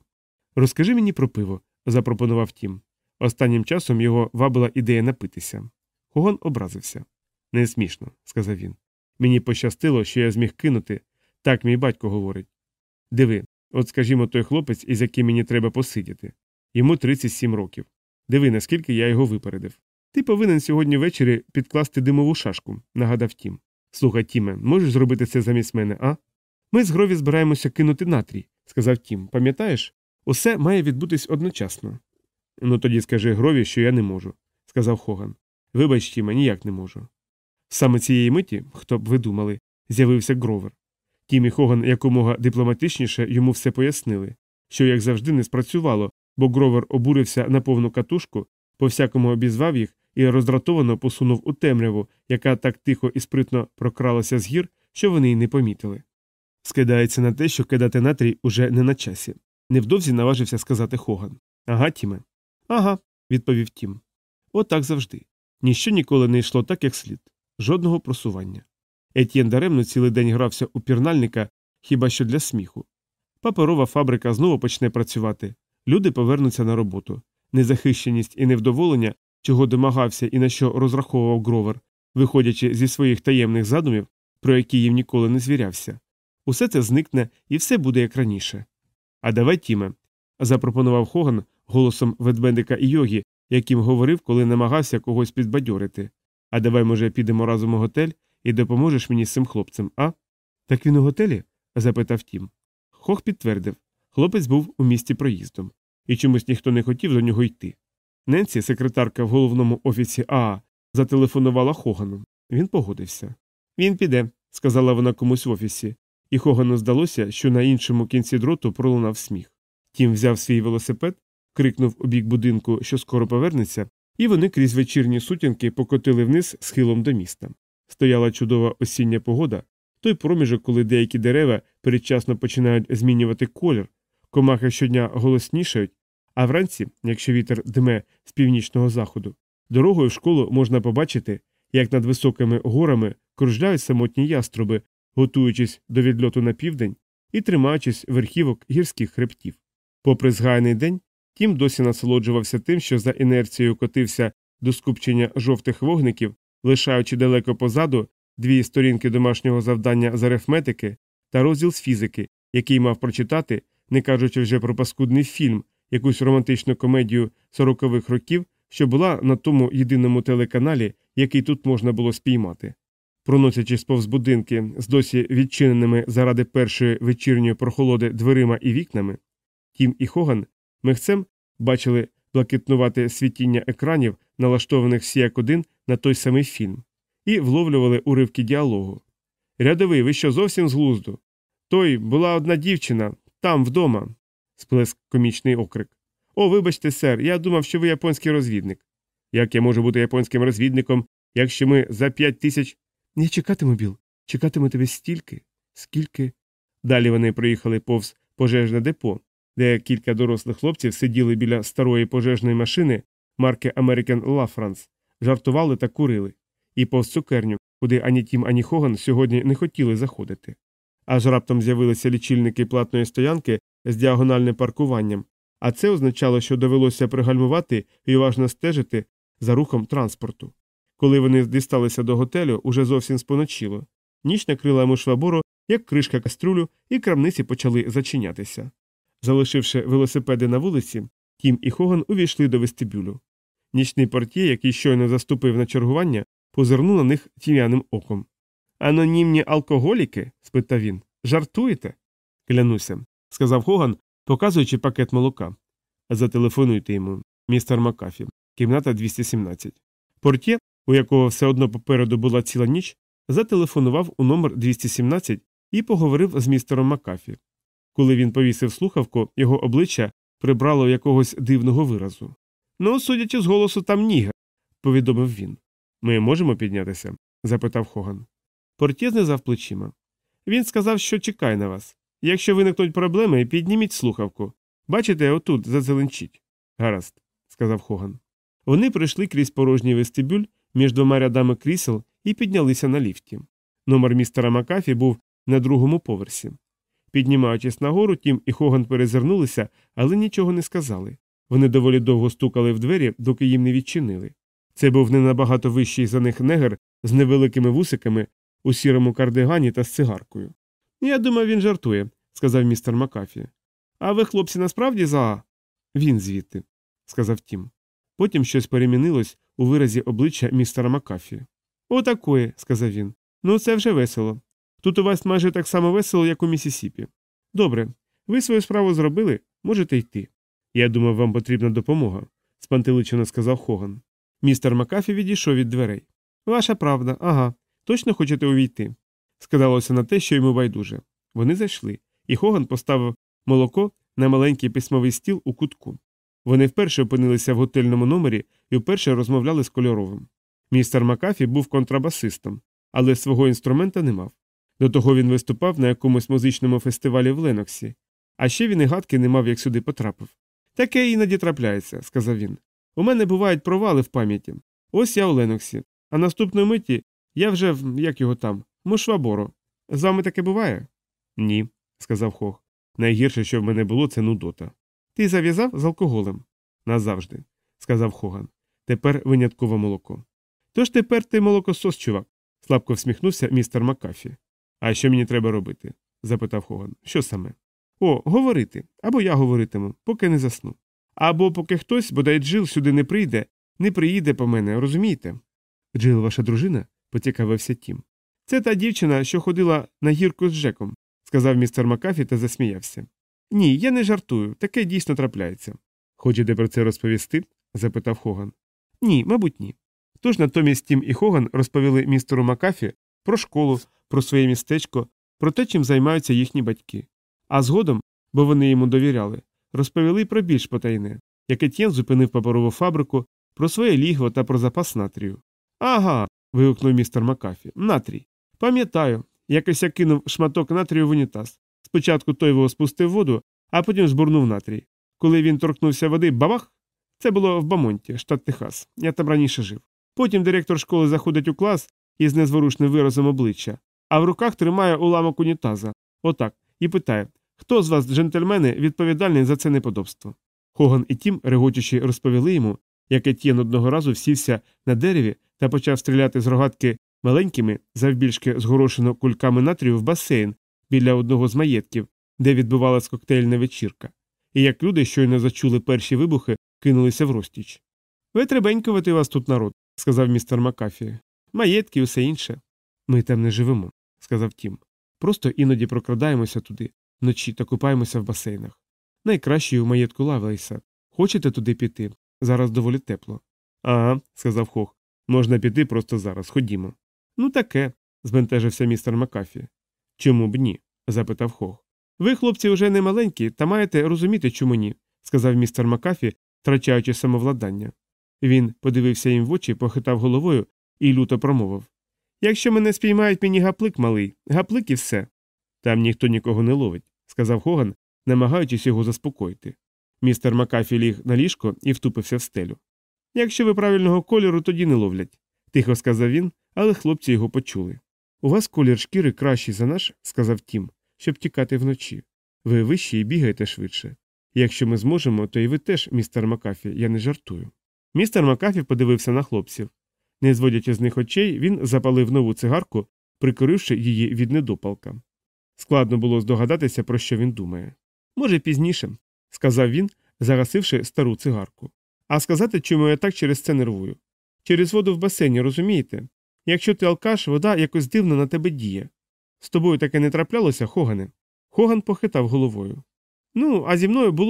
Розкажи мені про пиво, запропонував Тім. Останнім часом його вабила ідея напитися. Хоган образився. Не смішно, сказав він. Мені пощастило, що я зміг кинути. Так мій батько говорить. Диви, от скажімо, той хлопець, із яким мені треба посидіти. Йому 37 років. Диви, наскільки я його випередив. Ти повинен сьогодні ввечері підкласти димову шашку, нагадав Тім. Слухай, Тіме, можеш зробити це замість мене, а? Ми з Грові збираємося кинути натрій, сказав Тім. Пам'ятаєш? Усе має відбутись одночасно. Ну тоді скажи Грові, що я не можу, сказав Хоган. Вибач, Тіме, ніяк не можу. Саме цієї миті, хто б ви думали, з'явився Гровер. Тім і Хоган якомога дипломатичніше йому все пояснили, що, як завжди, не спрацювало, бо Гровер обурився на повну катушку, по всякому обізвав їх і роздратовано посунув у темряву, яка так тихо і спритно прокралася з гір, що вони й не помітили. Скидається на те, що кидати натрій уже не на часі. Невдовзі наважився сказати Хоган. Ага, Тіме. Ага, відповів Тім. Отак завжди. Ніщо ніколи не йшло так, як слід, жодного просування. Етьєн даремно цілий день грався у пірнальника хіба що для сміху. Паперова фабрика знову почне працювати, люди повернуться на роботу. Незахищеність і невдоволення, чого домагався і на що розраховував Гровер, виходячи зі своїх таємних задумів, про які їм ніколи не звірявся. Усе це зникне і все буде як раніше. А давай, Тіме, запропонував Хоган голосом ведмедика Йогі, яким говорив, коли намагався когось підбадьорити. А давай, може, підемо разом у готель і допоможеш мені з цим хлопцем, а? Так він у готелі? запитав Тім. Хох підтвердив хлопець був у місті проїздом, і чомусь ніхто не хотів до нього йти. Ненсі, секретарка в головному офісі Аа, зателефонувала Хогану. Він погодився. Він піде, сказала вона комусь в офісі, і Хогану здалося, що на іншому кінці дроту пролунав сміх. Тім взяв свій велосипед, крикнув у бік будинку, що скоро повернеться, і вони крізь вечірні сутінки покотили вниз схилом до міста. Стояла чудова осіння погода, той проміжок, коли деякі дерева передчасно починають змінювати колір, комахи щодня голоснішають, а вранці, якщо вітер дме з північного заходу, дорогою в школу можна побачити, як над високими горами кружляють самотні яструби, готуючись до відльоту на південь і тримаючись верхівок гірських хребтів. Попри згайний день, Тім досі насолоджувався тим, що за інерцією котився до скупчення жовтих вогників, лишаючи далеко позаду дві сторінки домашнього завдання з арифметики та розділ з фізики, який мав прочитати, не кажучи вже про паскудний фільм, якусь романтичну комедію сорокових років, що була на тому єдиному телеканалі, який тут можна було спіймати. Проносячись повз будинки з досі відчиненими заради першої вечірньої прохолоди дверима і вікнами, Тім і Хоган мехцем бачили блакитнувати світіння екранів, налаштованих всі як один на той самий фільм, і вловлювали уривки діалогу. Рядовий, ви що зовсім з глузду? Той була одна дівчина, там вдома. Сплеск комічний окрик. О, вибачте, сер, я думав, що ви японський розвідник. Як я можу бути японським розвідником, якщо ми за п'ять тисяч. Не чекатиму, Біл, чекатиму тебе стільки, скільки. Далі вони приїхали повз пожежне депо, де кілька дорослих хлопців сиділи біля старої пожежної машини марки American La жартували та курили, і повз цукерню, куди ані Тім, ані Хоган сьогодні не хотіли заходити. Аж раптом з'явилися лічильники платної стоянки з діагональним паркуванням, а це означало, що довелося пригальмувати і уважно стежити за рухом транспорту. Коли вони дісталися до готелю, уже зовсім споночило. Ніч накрила йому швабору, як кришка каструлю, і крамниці почали зачинятися. Залишивши велосипеди на вулиці, Тім і Хоган увійшли до вестибюлю. Нічний портє, який щойно заступив на чергування, позирнув на них тім'яним оком. Анонімні алкоголіки? спитав він. Жартуєте? Клянуся, сказав Хоган, показуючи пакет молока. Зателефонуйте йому, містер Макафі, кімната 217. Портє, у якого все одно попереду була ціла ніч, зателефонував у номер 217 і поговорив з містером Макафі. Коли він повісив слухавку, його обличчя прибрало якогось дивного виразу. Ну, судячи з голосу, там нігер, повідомив він. Ми можемо піднятися? запитав Хоган. Портє знизав плечима. Він сказав, що чекає на вас. Якщо виникнуть проблеми, підніміть слухавку. Бачите, отут зазеленчіть. Гаразд, сказав Хоган. Вони пройшли крізь порожній вестибюль між двома рядами крісел і піднялися на ліфті. Номер містера Макафі був на другому поверсі. Піднімаючись нагору, Тім і Хоган перезирнулися, але нічого не сказали. Вони доволі довго стукали в двері, доки їм не відчинили. Це був не набагато вищий за них негр з невеликими вусиками у сірому кардигані та з цигаркою. Я думаю, він жартує, сказав містер Макафі. А ви, хлопці, насправді за. Він звідти, сказав Тім. Потім щось перемінилось у виразі обличчя містера Макафі. Отакої, сказав він. Ну, це вже весело. Тут у вас майже так само весело, як у Місісіпі. Добре, ви свою справу зробили, можете йти. Я думав, вам потрібна допомога, спантеличено сказав Хоган. Містер Макафі відійшов від дверей. Ваша правда, ага. Точно хочете увійти? Скидалося на те, що йому байдуже. Вони зайшли, і Хоган поставив молоко на маленький письмовий стіл у кутку. Вони вперше опинилися в готельному номері і вперше розмовляли з кольоровим. Містер Макафі був контрабасистом, але свого інструмента не мав. До того він виступав на якомусь музичному фестивалі в Леноксі, а ще він і гадки не мав, як сюди потрапив. Таке іноді трапляється, сказав він. У мене бувають провали в пам'яті. Ось я у Леноксі, а наступної миті я вже в як його там, Мушваборо. З вами таке буває? Ні, сказав Хох. Найгірше, що в мене було, це нудота. Ти зав'язав з алкоголем? Назавжди, сказав Хоган. Тепер винятково молоко. Тож тепер ти молокосос, чувак, слабко всміхнувся містер Макафі. А що мені треба робити? запитав Хоган. Що саме? О, говорити. Або я говоритиму, поки не засну. Або поки хтось, бодай Джил, сюди не прийде, не приїде по мене, розумієте? Джил, ваша дружина? поцікавився Тім. Це та дівчина, що ходила на гірку з Джеком, сказав містер Макафі та засміявся. Ні, я не жартую, таке дійсно трапляється. Хочете про це розповісти? запитав Хоган. Ні, мабуть, ні. Тож натомість Тім і Хоган розповіли містеру Макафі про школу, про своє містечко, про те, чим займаються їхні батьки. А згодом, бо вони йому довіряли, розповіли про більш потайне, як Етьєн зупинив паперову фабрику, про своє лігво та про запас натрію. Ага. вигукнув містер Макафі. Натрій. Пам'ятаю, якось я кинув шматок натрію в унітаз. Спочатку той його спустив воду, а потім збурнув натрій. Коли він торкнувся води, бабах! Це було в Бамонті, штат Техас. Я там раніше жив. Потім директор школи заходить у клас із незворушним виразом обличчя, а в руках тримає уламок унітаза. Отак, і питає хто з вас, джентльмени, відповідальний за це неподобство? Хоган і Тім, регочучи, розповіли йому, як Етьєн одного разу всівся на дереві та почав стріляти з рогатки маленькими, завбільшки згорошено кульками натрію в басейн біля одного з маєтків, де відбувалась коктейльна вечірка, і як люди, щойно зачули перші вибухи, кинулися в розтіч. Витребенькувати вас тут народ, сказав містер Макафі. Маєтки і усе інше. Ми там не живемо, сказав Тім. Просто іноді прокрадаємося туди, вночі та купаємося в басейнах. Найкращий у маєтку Лавелейса. Хочете туди піти? Зараз доволі тепло. Ага, сказав Хох. Можна піти просто зараз, ходімо. Ну, таке, збентежився містер Макафі. Чому б ні? запитав Хох. Ви, хлопці, вже не маленькі, та маєте розуміти, чому ні, сказав містер Макафі, втрачаючи самовладання. Він подивився їм в очі, похитав головою і люто промовив Якщо мене спіймають мені гаплик малий, гаплик і все. Там ніхто нікого не ловить, сказав Хоган, намагаючись його заспокоїти. Містер Макафі ліг на ліжко і втупився в стелю. Якщо ви правильного кольору, тоді не ловлять, тихо сказав він, але хлопці його почули. У вас колір шкіри кращий за наш, сказав Тім, щоб тікати вночі. Ви вищі і бігаєте швидше. Якщо ми зможемо, то і ви теж, містер Макафі, я не жартую. Містер Макафі подивився на хлопців. Не зводячи з них очей, він запалив нову цигарку, прикоривши її від недопалка. Складно було здогадатися, про що він думає. Може, пізніше, сказав він, загасивши стару цигарку. А сказати, чому я так через це нервую? Через воду в басейні, розумієте? Якщо ти алкаш, вода якось дивно на тебе діє. З тобою таке не траплялося, Хогане? Хоган похитав головою. Ну, а зі мною було